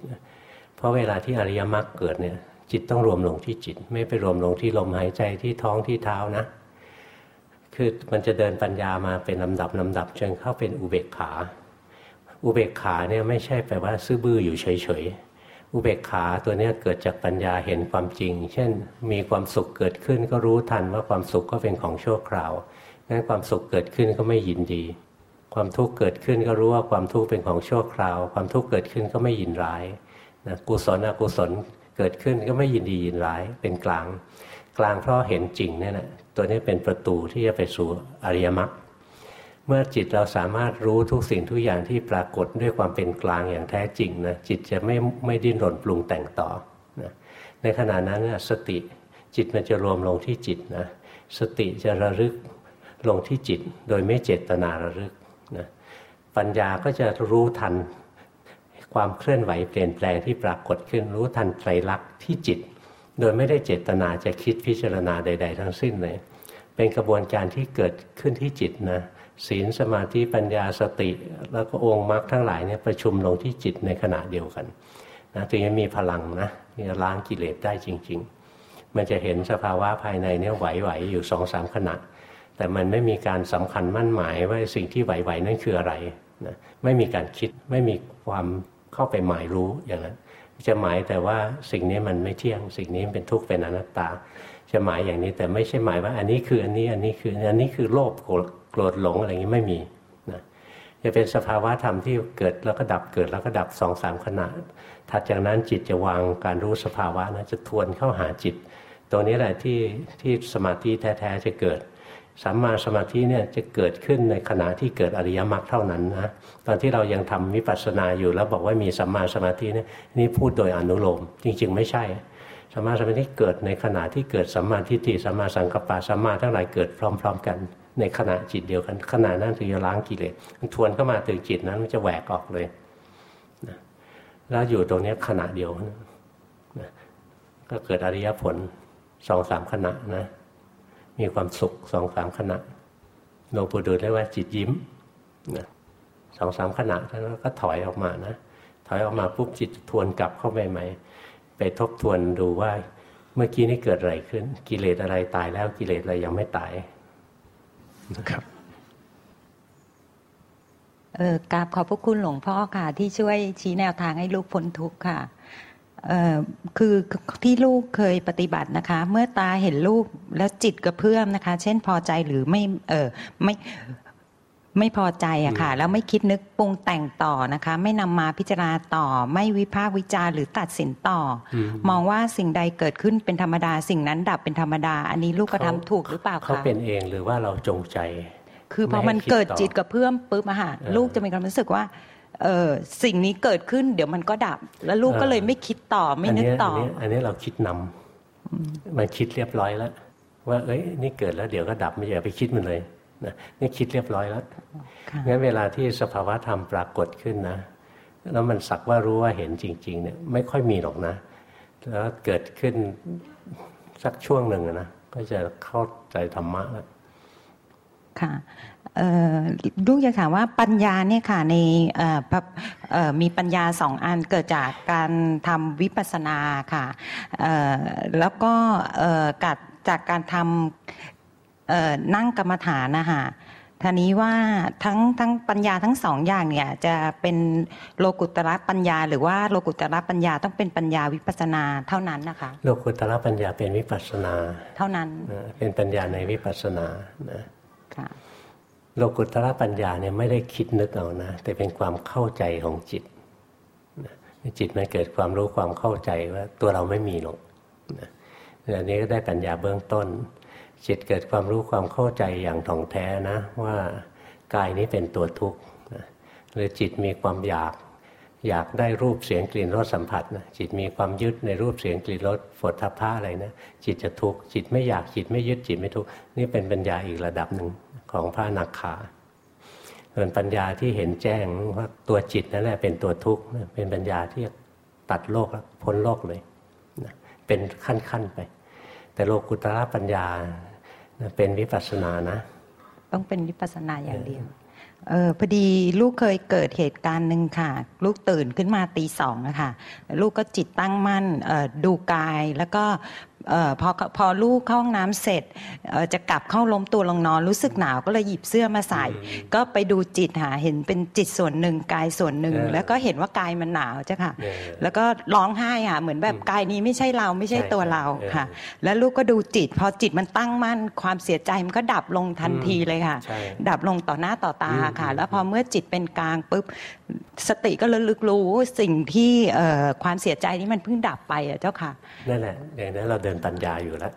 เพราะเวลาที่อริยมรรคเกิดเนี่ยจิตต้องรวมลงที่จิต ไม่ไปรวมลงที่ลมหายใจที่ท้องที่เท้านะ คือมันจะเดินปัญญามาเป็นลำดับลำดับจนเข้าเป็นอุเบกขา อุเบกขาเนี่ยไม่ใช่แปลว่าซื่อบื้ออยู่เฉยๆ อุเบกขาตัวนี้เกิดจากปัญญาเห็นความจริง เช่น มีความสุขเกิดขึ้นก็รู้ทันว่าความสุขก็เป็นของชั่วคราวงั้นความสุขเกิดขึ้นก็ไม่ยินดี ความทุกข์เกิดขึ้นก็รู้ว่าความทุกข์เป็นของชั่วคราว ความทุกข์เกิดขึ้นก็ไม่ยินร้ายนะกุศลอกุศลเกิดขึ้นก็ไม่ยินดียินร้ายเป็นกลาง กลางเพราะเห็นจริงนี่แหละตัวนี้เป็นประตูที่จะไปสู่อริยมรรค เมื่อจิตเราสามารถรู้ทุกสิ่งทุกอย่างที่ปรากฏด้วยความเป็นกลางอย่างแท้จริงนะจิตจะไม่ไม่ดิ้นรนปรุงแต่งต่อนะในขณะนั้นนะสติจิตมันจะรวมลงที่จิตนะสติจะระลึกลงที่จิตโดยไม่เจตนาระลึกนะปัญญาก็จะรู้ทันความเคลื่อนไหวเปลี่ยนแปลงที่ปรากฏขึ้นรู้ทันไตรลักษณ์ที่จิต โดยไม่ได้เจตนาจะคิดพิจารณาใด ๆ ทั้งสิ้นเลย เป็นกระบวนการที่เกิดขึ้นที่จิตนะ ศีลสมาธิปัญญาสติ แล้วก็องค์มรรคทั้งหลายเนี่ยประชุมลงที่จิตในขณะเดียวกันนะถึงจะมีพลังนะจะล้างกิเลสได้จริง ๆ มันจะเห็นสภาวะภายในเนี่ยไหวๆอยู่สองสามขณะ แต่มันไม่มีการสำคัญมั่นหมายว่าสิ่งที่ไหวๆนั่นคืออะไรนะไม่มีการคิดไม่มีความเข้าไปหมายรู้อย่างนั้น จะหมายแต่ว่าสิ่งนี้มันไม่เที่ยง สิ่งนี้เป็นทุกข์เป็นอนัตตา จะหมายอย่างนี้แต่ไม่ใช่หมายว่า อันนี้คืออันนี้อันนี้คืออันนี้คือโลภ โกรธหลงอะไรอย่างนี้ไม่มีนะจะเป็นสภาวะธรรมที่เกิดแล้วก็ดับเกิดแล้วก็ดับสองสามขณะถัดจากนั้นจิตจะวางการรู้สภาวะนะจะทวนเข้าหาจิต ตรงนี้แหละที่ที่สมาธิแท้ๆจะเกิดสัมมาสมาธิเนี่ยจะเกิดขึ้นในขณะที่เกิดอริยมรรคเท่านั้นนะตอนที่เรายังทำวิปัสสนาอยู่แล้วบอกว่ามีสัมมาสมาธิเนี่ยนี่พูดโดยอนุโลมจริง ๆ ไม่ใช่สัมมาสมาธิเกิดในขณะที่เกิดสัมมาทิฏฐิสัมมาสังกัปปะสัมมาทั้งหลายเกิดพร้อม ๆ กัน ในขณะจิตเดียวกันขณะนั้นถึงจะล้างกิเลสมันทวนเข้ามาถึงจิตนั้นมันจะแหวกออกเลยนะแล้วอยู่ตรงนี้ขณะเดียวนะก็เกิดอริยผลสองสามขณะนะ มีความสุขสองสามขณะหลวงปู่ดูลเรียกว่าจิตยิ้มนะสองสามขณะแล้วก็ถอยออกมานะถอยออกมาปุ๊บจิตทวนกลับเข้าไปใหม่ไปทบทวนดูว่าเมื่อกี้นี้เกิดอะไรขึ้น กิเลสอะไรตายแล้วกิเลสอะไรยังไม่ตาย นะครับเออกราบขอบพระคุณหลวงพ่อค่ะ ที่ช่วยชี้แนวทางให้ลูกพ้นทุกข์ค่ะคือที่ลูกเคยปฏิบัตินะคะ เมื่อตาเห็นลูกแล้วจิตกระเพื่อมนะคะ เช่นพอใจหรือไม่เออไม่ ไม่พอใจอะค่ะ แล้วไม่คิดนึกปรุงแต่งต่อนะคะ ไม่นำมาพิจารณาต่อ ไม่วิพากษ์วิจารหรือตัดสินต่อ มองว่าสิ่งใดเกิดขึ้นเป็นธรรมดา สิ่งนั้นดับเป็นธรรมดา อันนี้ลูกกระทำถูกหรือเปล่าคะเขาเป็นเองหรือว่าเราจงใจ คือพอมันเกิดจิตกระเพื่อมปุ๊บอะค่ะลูกจะมีความรู้สึกว่าเออสิ่งนี้เกิดขึ้นเดี๋ยวมันก็ดับ แล้วลูกก็เลยไม่คิดต่อไม่นึกต่อ อันนี้เราคิดนำมันคิดเรียบร้อยแล้ว ว่าเอ้ยนี่เกิดแล้วเดี๋ยวก็ดับไม่อย่าไปคิดมันเลย นะนี่คิดเรียบร้อยแล้วงั้นเวลาที่สภาวะธรรมปรากฏขึ้นนะ แล้วมันสักว่ารู้ว่าเห็นจริง ๆ เนี่ยไม่ค่อยมีหรอกนะ แล้วเกิดขึ้นสักช่วงหนึ่งนะก็จะเข้าใจธรรมะแล้วค่ะลูกจะถามว่าปัญญาเนี่ยค่ะในมีปัญญาสองอันเกิดจากการทำวิปัสสนาค่ะแล้วก็กัดจากการทำ นั่งกรรมฐานนะคะท่านี้ว่าทั้งทั้งปัญญาทั้งสองอย่างเนี่ยจะเป็นโลกุตระปัญญา หรือว่าโลกุตระปัญญาต้องเป็นปัญญาวิปัสนาเท่านั้นนะคะ โลกุตระปัญญาเป็นวิปัสนา เท่านั้นเป็นปัญญาในวิปัสนานะโลกุตระปัญญาเนี่ยไม่ได้คิดนึกเอานะแต่เป็นความเข้าใจของจิตจิตมันเกิดความรู้ความเข้าใจว่าตัวเราไม่มีหรอกอันนี้ก็ได้ปัญญาเบื้องต้น จิตเกิดความรู้ความเข้าใจอย่างถ่องแท้นะ ว่ากายนี้เป็นตัวทุกข์หรือจิตมีความอยากอยากได้รูปเสียงกลิ่นรสสัมผัสนะจิตมีความยึดในรูปเสียงกลิ่นรสฝดทัพพะอะไรนะจิตจะทุกข์จิตไม่อยากจิตไม่ยึดจิตไม่ทุกข์นี่เป็นปัญญาอีกระดับหนึ่งของพระนักขาส่วนปัญญาที่เห็นแจ้งว่าตัวจิตนั่นแหละเป็นตัวทุกข์เป็นปัญญาที่ตัดโลกแล้วพ้นโลกเลยเป็นขั้นๆไป แต่โลกุตระปัญญา เป็นวิปัสสนานะ ต้องเป็นวิปัสสนาอย่างเดียวเออพอดีลูกเคยเกิดเหตุการณ์หนึ่งค่ะ ลูกตื่นขึ้นมาตีสองนะคะลูกก็จิตตั้งมั่นดูกายแล้วก็ พอพอลูกเข้าห้องน้ำเสร็จจะกลับเข้าล้มตัวลงนอนรู้สึกหนาวก็เลยหยิบเสื้อมาใส่ ก็ไปดูจิตหาเห็นเป็นจิตส่วนหนึ่งกายส่วนหนึ่ง แล้วก็เห็นว่ากายมันหนาวจ้ะค่ะ แล้วก็ร้องไห้ค่ะเหมือนแบบกายนี้ไม่ใช่เราไม่ใช่ตัวเราค่ะ แล้วลูกก็ดูจิต พอจิตมันตั้งมั่นความเสียใจมันก็ดับลงทันทีเลยค่ะ ดับลงต่อหน้าต่อตาค่ะ แล้วพอเมื่อจิตเป็นกลางปุ๊บสติก็ระลึกรู้สิ่งที่ความเสียใจนี้มันเพิ่งดับไปอะเจ้าค่ะนั่นแหละอย่างนั้นเราเดินปัญญาอยู่แล้ว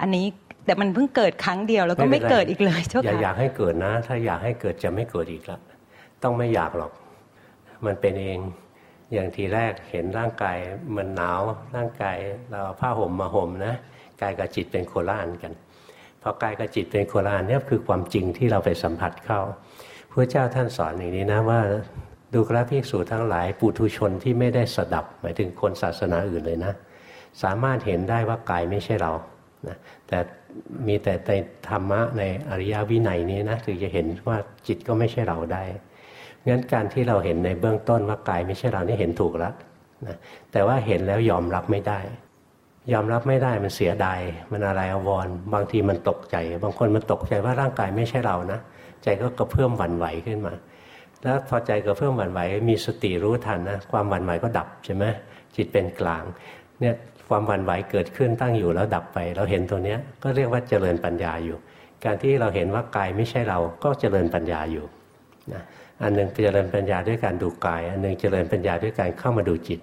อันนี้แต่มันเพิ่งเกิดครั้งเดียวแล้วก็ไม่เกิดอีกเลยเจ้าค่ะอย่าอยากให้เกิดนะ ถ้าอยากให้เกิดจะไม่เกิดอีกละต้องไม่อยากหรอก มันเป็นเองอย่างทีแรกเห็นร่างกายมันหนาวร่างกายเราผ้าห่มมาห่มนะกายกับจิตเป็นโคละอันกันพอกายกับจิตเป็นโคละอันนี่คือความจริงที่เราไปสัมผัสเข้าพระเจ้าท่านสอนอย่างนี้นะว่าดูกราภิกษุทั้งหลายปุถุชนที่ไม่ได้สดับ หมายถึงคนศาสนาอื่นเลยนะ สามารถเห็นได้ว่ากายไม่ใช่เรานะแต่มีแต่ในธรรมะในอริยวินัยนี้นะถึงจะเห็นว่าจิตก็ไม่ใช่เราได้งั้นการที่เราเห็นในเบื้องต้นว่ากายไม่ใช่เรานี่เห็นถูกแล้วนะแต่ว่าเห็นแล้วยอมรับไม่ได้ ยอมรับไม่ได้มันเสียดายมันอะไรอววรบางทีมันตกใจ บางคนมันตกใจว่าร่างกายไม่ใช่เรานะใจก็กระเพื่อมหวั่นไหวขึ้นมา แล้วพอใจกับเพื่อมหวั่นไหวมีสติรู้ทันนะความหวั่นไหวก็ดับใช่ไหมจิตเป็นกลางเนี่ย ความหวั่นไหวเกิดขึ้นตั้งอยู่แล้วดับไป เราเห็นตัวเนี้ยก็เรียกว่าเจริญปัญญาอยู่ การที่เราเห็นว่ากายไม่ใช่เราก็เจริญปัญญาอยู่นะอันหนึ่งเจริญปัญญาด้วยการดูกาย อันหนึ่งเจริญปัญญาด้วยการเข้ามาดูจิต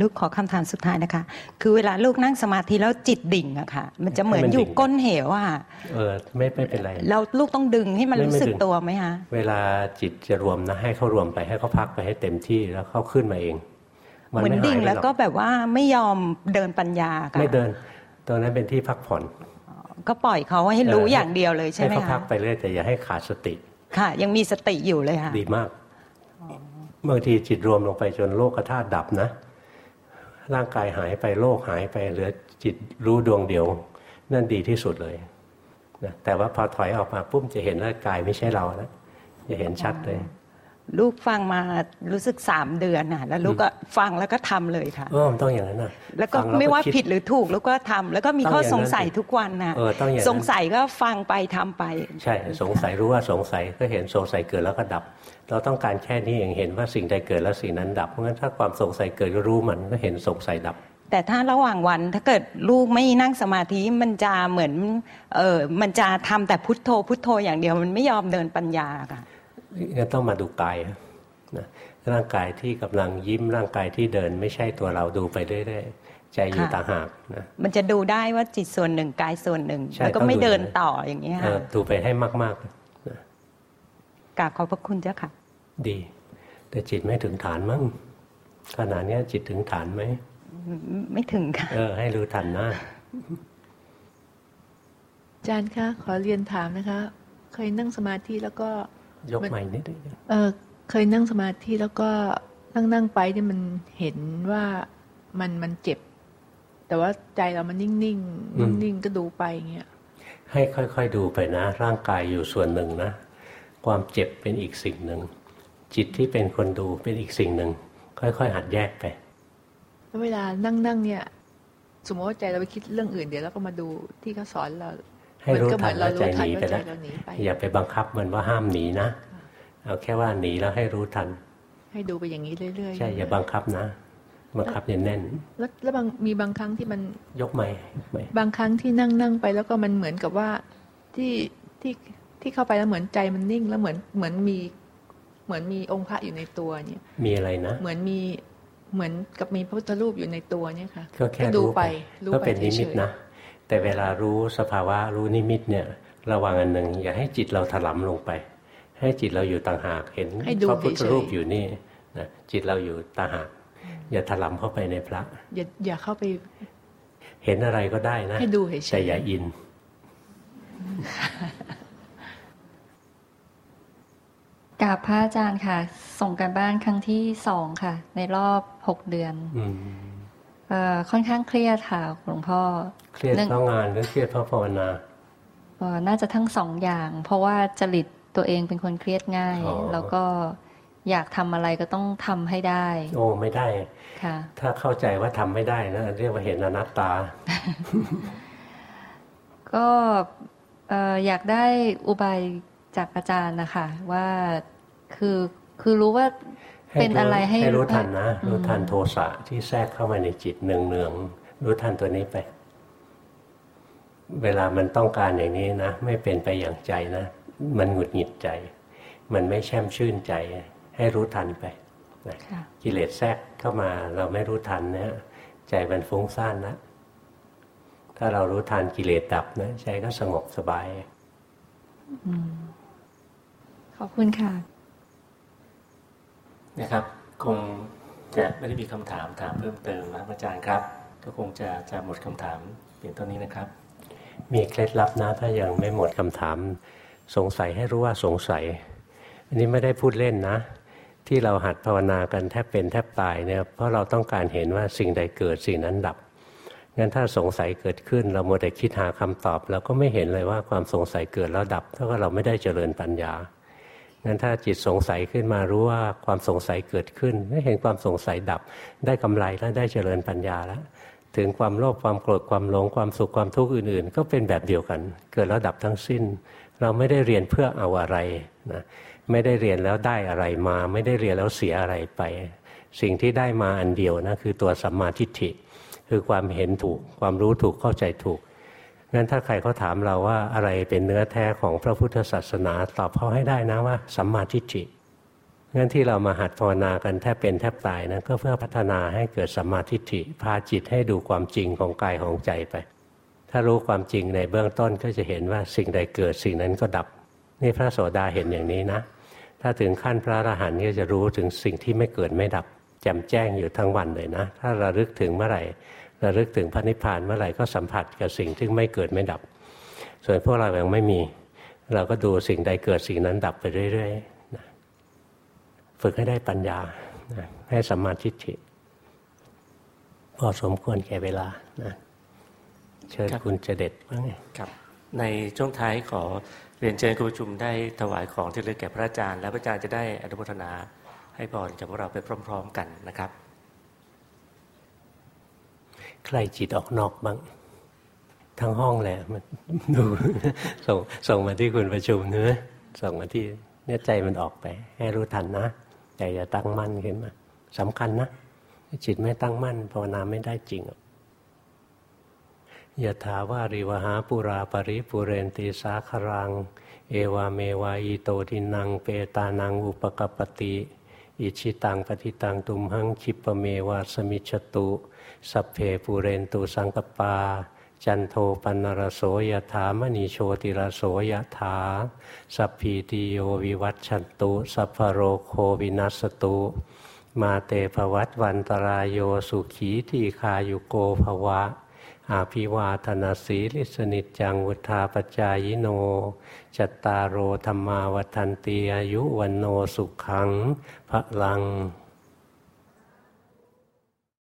ลูกขอคำถามสุดท้ายนะคะ คือเวลาลูกนั่งสมาธิแล้วจิตดิ่งอะค่ะ มันจะเหมือนอยู่ก้นเหวอะเออไม่ไม่เป็นไรเราลูกต้องดึงให้มันรู้สึกตัวไหมคะเวลาจิตจะรวมนะให้เขารวมไปให้เขาพักไปให้เต็มที่แล้วเขาขึ้นมาเอง เหมือนดิ่งแล้วก็แบบว่าไม่ยอมเดินปัญญาค่ะไม่เดินตรงนั้นเป็นที่พักผ่อน ก็ปล่อยเขาให้รู้อย่างเดียวเลยใช่ไหมคะให้เขาพักไปเรื่อยแต่อย่าให้ขาดสติ ค่ะ ยังมีสติอยู่เลยค่ะ ดีมากบางทีจิตรวมลงไปจนโลกธาตุดับนะ ร่างกายหายไปโลกหายไปเหลือจิตรู้ดวงเดียว นั่นดีที่สุดเลยนะแต่ว่าพอถอยออกมาปุ๊บจะเห็นว่ากายไม่ใช่เราแล้วจะเห็นชัดเลย ลูกฟังมารู้สึกสามเดือนน่ะ แล้วลูกก็ฟังแล้วก็ทำเลยค่ะเออต้องอย่างนั้นนะแล้วก็ไม่ว่าผิดหรือถูกแล้วก็ทำแล้วก็มีข้อสงสัยทุกวันน่ะสงสัยก็ฟังไปทำไป ใช่สงสัยรู้ว่าสงสัยก็เห็นสงสัยเกิดแล้วก็ดับ เราต้องการแค่นี้เองเห็นว่าสิ่งใดเกิดแล้วสิ่งนั้นดับเพราะงั้นถ้าความสงสัยเกิดก็รู้มันก็เห็นสงสัยดับ แต่ถ้าระหว่างวันถ้าเกิดลูกไม่นั่งสมาธิมันจะเหมือนเออมันจะทำแต่พุทโธพุทโธอย่างเดียวมันไม่ยอมเดินปัญญาค่ะ งั้นต้องมาดูกายนะร่างกายที่กำลังยิ้มร่างกายที่เดิน ไม่ใช่ตัวเราดูไปเรื่อยๆใจอยู่ต่างหากนะมันจะดูได้ว่าจิตส่วนหนึ่งกายส่วนหนึ่งแล้วก็ไม่เดินต่ออย่างนี้ค่ะดูไปให้มากๆกราบขอบพระคุณเจ้าค่ะ ดี แต่จิตไม่ถึงฐานมั้งขณะนี้จิตถึงฐานไหมไม่ถึงค่ะเออ ให้รู้ทันนะอาจารย์คะขอเรียนถามนะคะ เคยนั่งสมาธิแล้วก็ ยกใหม่นิดเออเคยนั่งสมาธิแล้วก็นั่งนั่งไปเนี่ยมันเห็นว่ามันมันเจ็บ แต่ว่าใจเรามันนิ่งนิ่งนิ่งก็ดูไปเงี้ยให้ค่อยๆดูไปนะ ร่างกายอยู่ส่วนหนึ่งนะ ความเจ็บเป็นอีกสิ่งหนึ่ง จิตที่เป็นคนดูเป็นอีกสิ่งหนึ่ง ค่อย ๆ หัดแยกไปแล้วเวลานั่งๆเนี่ย สมมติว่าใจเราไปคิดเรื่องอื่นเดี๋ยวเราก็มาดูที่เขาสอนเรา ใให้รู้ทันแล้วใจหนีไปแล้วอย่าไปบังคับมันว่าห้ามหนีนะเอาแค่ว่าหนีแล้วให้รู้ทัน ให้ดูไปอย่างนี้เรื่อยๆใช่อย่าบังคับนะบังคับแน่น แล้วแล้วบางมีบางครั้งที่มันยกไม่บางครั้งที่นั่งนั่งไปแล้วก็มันเหมือนกับว่าที่ที่ที่เข้าไปแล้วเหมือนใจมันนิ่ง แล้วเหมือนเหมือนมีเหมือนมีองค์พระอยู่ในตัวเนี่ย มีอะไรนะ เหมือนมีเหมือนกับมีพระพุทธรูปอยู่ในตัวเนี่ยค่ะก็แค่ดูไปก็เป็นนิมิตนะ แต่เวลารู้สภาวะรู้นิมิตเนี่ยระวังอันหนึ่งอย่าให้จิตเราถลำลงไป ให้จิตเราอยู่ต่างหากเห็นพระพุทธรูปอยู่นี่นะจิตเราอยู่ต่างหากอย่าถลำเข้าไปในพระ อย่าอย่าเข้าไป เห็นอะไรก็ได้นะให้ดูเฉยแต่อย่าอินกราบพระอาจารย์ค่ะ ส่งกันบ้านครั้งที่สองค่ะ ในรอบหกเดือนอ ค่อนข้างเครียดค่ะหลวงพ่อ เครียดเพราะงานหรือเครียดเพราะภาวนาน่าจะทั้งสองอย่าง เพราะว่าจริตตัวเองเป็นคนเครียดง่าย แล้วก็อยากทำอะไรก็ต้องทำให้ได้ โอ้ไม่ได้ค่ะถ้าเข้าใจว่าทำไม่ได้นะเรียกว่าเห็นอนัตตา ก็อยากได้อุบายจากอาจารย์นะคะว่าคือคือรู้ว่า เป็นอะไรให้ให้รู้ทันนะ รู้ทันโทสะที่แทรกเข้ามาในจิตเนืองเนืองรู้ทันตัวนี้ไป เวลามันต้องการอย่างนี้นะ ไม่เป็นไปอย่างใจนะ มันหงุดหงิดใจ มันไม่แช่มชื่นใจ ให้รู้ทันไปกิเลสแทรกเข้ามาเราไม่รู้ทันนะใจมันฟุ้งซ่านนะถ้าเรารู้ทันกิเลสดับนะใจก็สงบสบายขอบคุณค่ะ นะครับ คงจะไม่ได้มีคำถามถามเพิ่มเติมนะอาจารย์ครับ ก็คงจะจะหมดคำถามเพียงเท่านี้นะครับ มีเคล็ดลับนะถ้ายังไม่หมดคำถามสงสัยให้รู้ว่าสงสัย อันนี้ไม่ได้พูดเล่นนะ ที่เราหัดภาวนากันแทบเป็นแทบตายเนี่ยเพราะเราต้องการเห็นว่าสิ่งใดเกิดสิ่งนั้นดับงั้นถ้าสงสัยเกิดขึ้น เราโมแต่คิดหาคำตอบเราก็ไม่เห็นเลยว่าความสงสัยเกิดแล้วดับเท่ากับเราไม่ได้เจริญปัญญา งั้นถ้าจิตสงสัยขึ้นมารู้ว่าความสงสัยเกิดขึ้นไม่เห็นความสงสัยดับ ได้กำไรแล้วได้เจริญปัญญาแล้วถึงความโลภความโกรธความหลงความสุขความทุกข์อื่นๆ ก็เป็นแบบเดียวกัน เกิดแล้วดับทั้งสิ้น เราไม่ได้เรียนเพื่อเอาอะไรนะไม่ได้เรียนแล้วได้อะไรมา ไม่ได้เรียนแล้วเสียอะไรไป สิ่งที่ได้มาอันเดียวนะคือตัวสัมมาทิฏฐิ คือความเห็นถูกความรู้ถูกเข้าใจถูก งั้นถ้าใครเขาถามเราว่าอะไรเป็นเนื้อแท้ของพระพุทธศาสนาตอบเขาให้ได้นะว่าสัมมาทิฏฐิงั้นที่เรามาหัดภาวนากันแทบเป็นแทบตายนะก็เพื่อพัฒนาให้เกิดสัมมาทิฏฐิพาจิตให้ดูความจริงของกายของใจไป ถ้ารู้ความจริงในเบื้องต้นก็จะเห็นว่าสิ่งใดเกิดสิ่งนั้นก็ดับ นี่พระโสดาเห็นอย่างนี้นะ ถ้าถึงขั้นพระอรหันต์ก็จะรู้ถึงสิ่งที่ไม่เกิดไม่ดับแจ่มแจ้งอยู่ทั้งวันเลยนะ ถ้าระลึกถึงเมื่อไหร่ ระลึกถึงพระนิพพานเมื่อไหร่ก็สัมผัสกับสิ่งที่ไม่เกิดไม่ดับ ส่วนพวกเรายังไม่มี เราก็ดูสิ่งใดเกิดสิ่งนั้นดับไปเรื่อยๆฝึกให้ได้ปัญญาให้สัมมาทิฏฐิพอสมควรแก่เวลานะเชิญคุณจะเด็ดว่าไงครับ ในช่วงท้ายขอเรียนเชิญคุณประชุมได้ถวายของที่เลือกแก่พระอาจารย์ และพระอาจารย์จะได้อนุโมทนาให้พรจากพวกเราไปพร้อม ๆ กันนะครับ ใครจิตออกนอกบ้างทั้งห้องแหละมันดูส่งส่งมาที่คุณประชุมเนื้อส่งมาที่เนี่ยใจมันออกไป ให้รู้ทันนะใจจะตั้งมั่นขึ้นมาสำคัญนะจิตไม่ตั้งมั่นภาวนาไม่ได้จริงยถาวาริวหาปูราปริปูเรนติสาครัง เอวเมว อิโตทินนังเปตานังอุปกัปปติ อิจฉิตังปัตถิตังตุมหัง ขิปปเมว สมิชฌตุ สัพเพปูเรนตุสังกัปปา จันโทปัณณรโสยถามณิ โชติรโสยถา สัพพีติโยวิวัตชันตุ สัพพโรโควินัสตุ มาเตภวัตวันตรายโยสุขีทีคายุโกภวะ อาภิวาธนาสีลิสนิจังวุธาปจายโนจตารโรธรรมาวันตีอายุวันโนสุขังพระลัง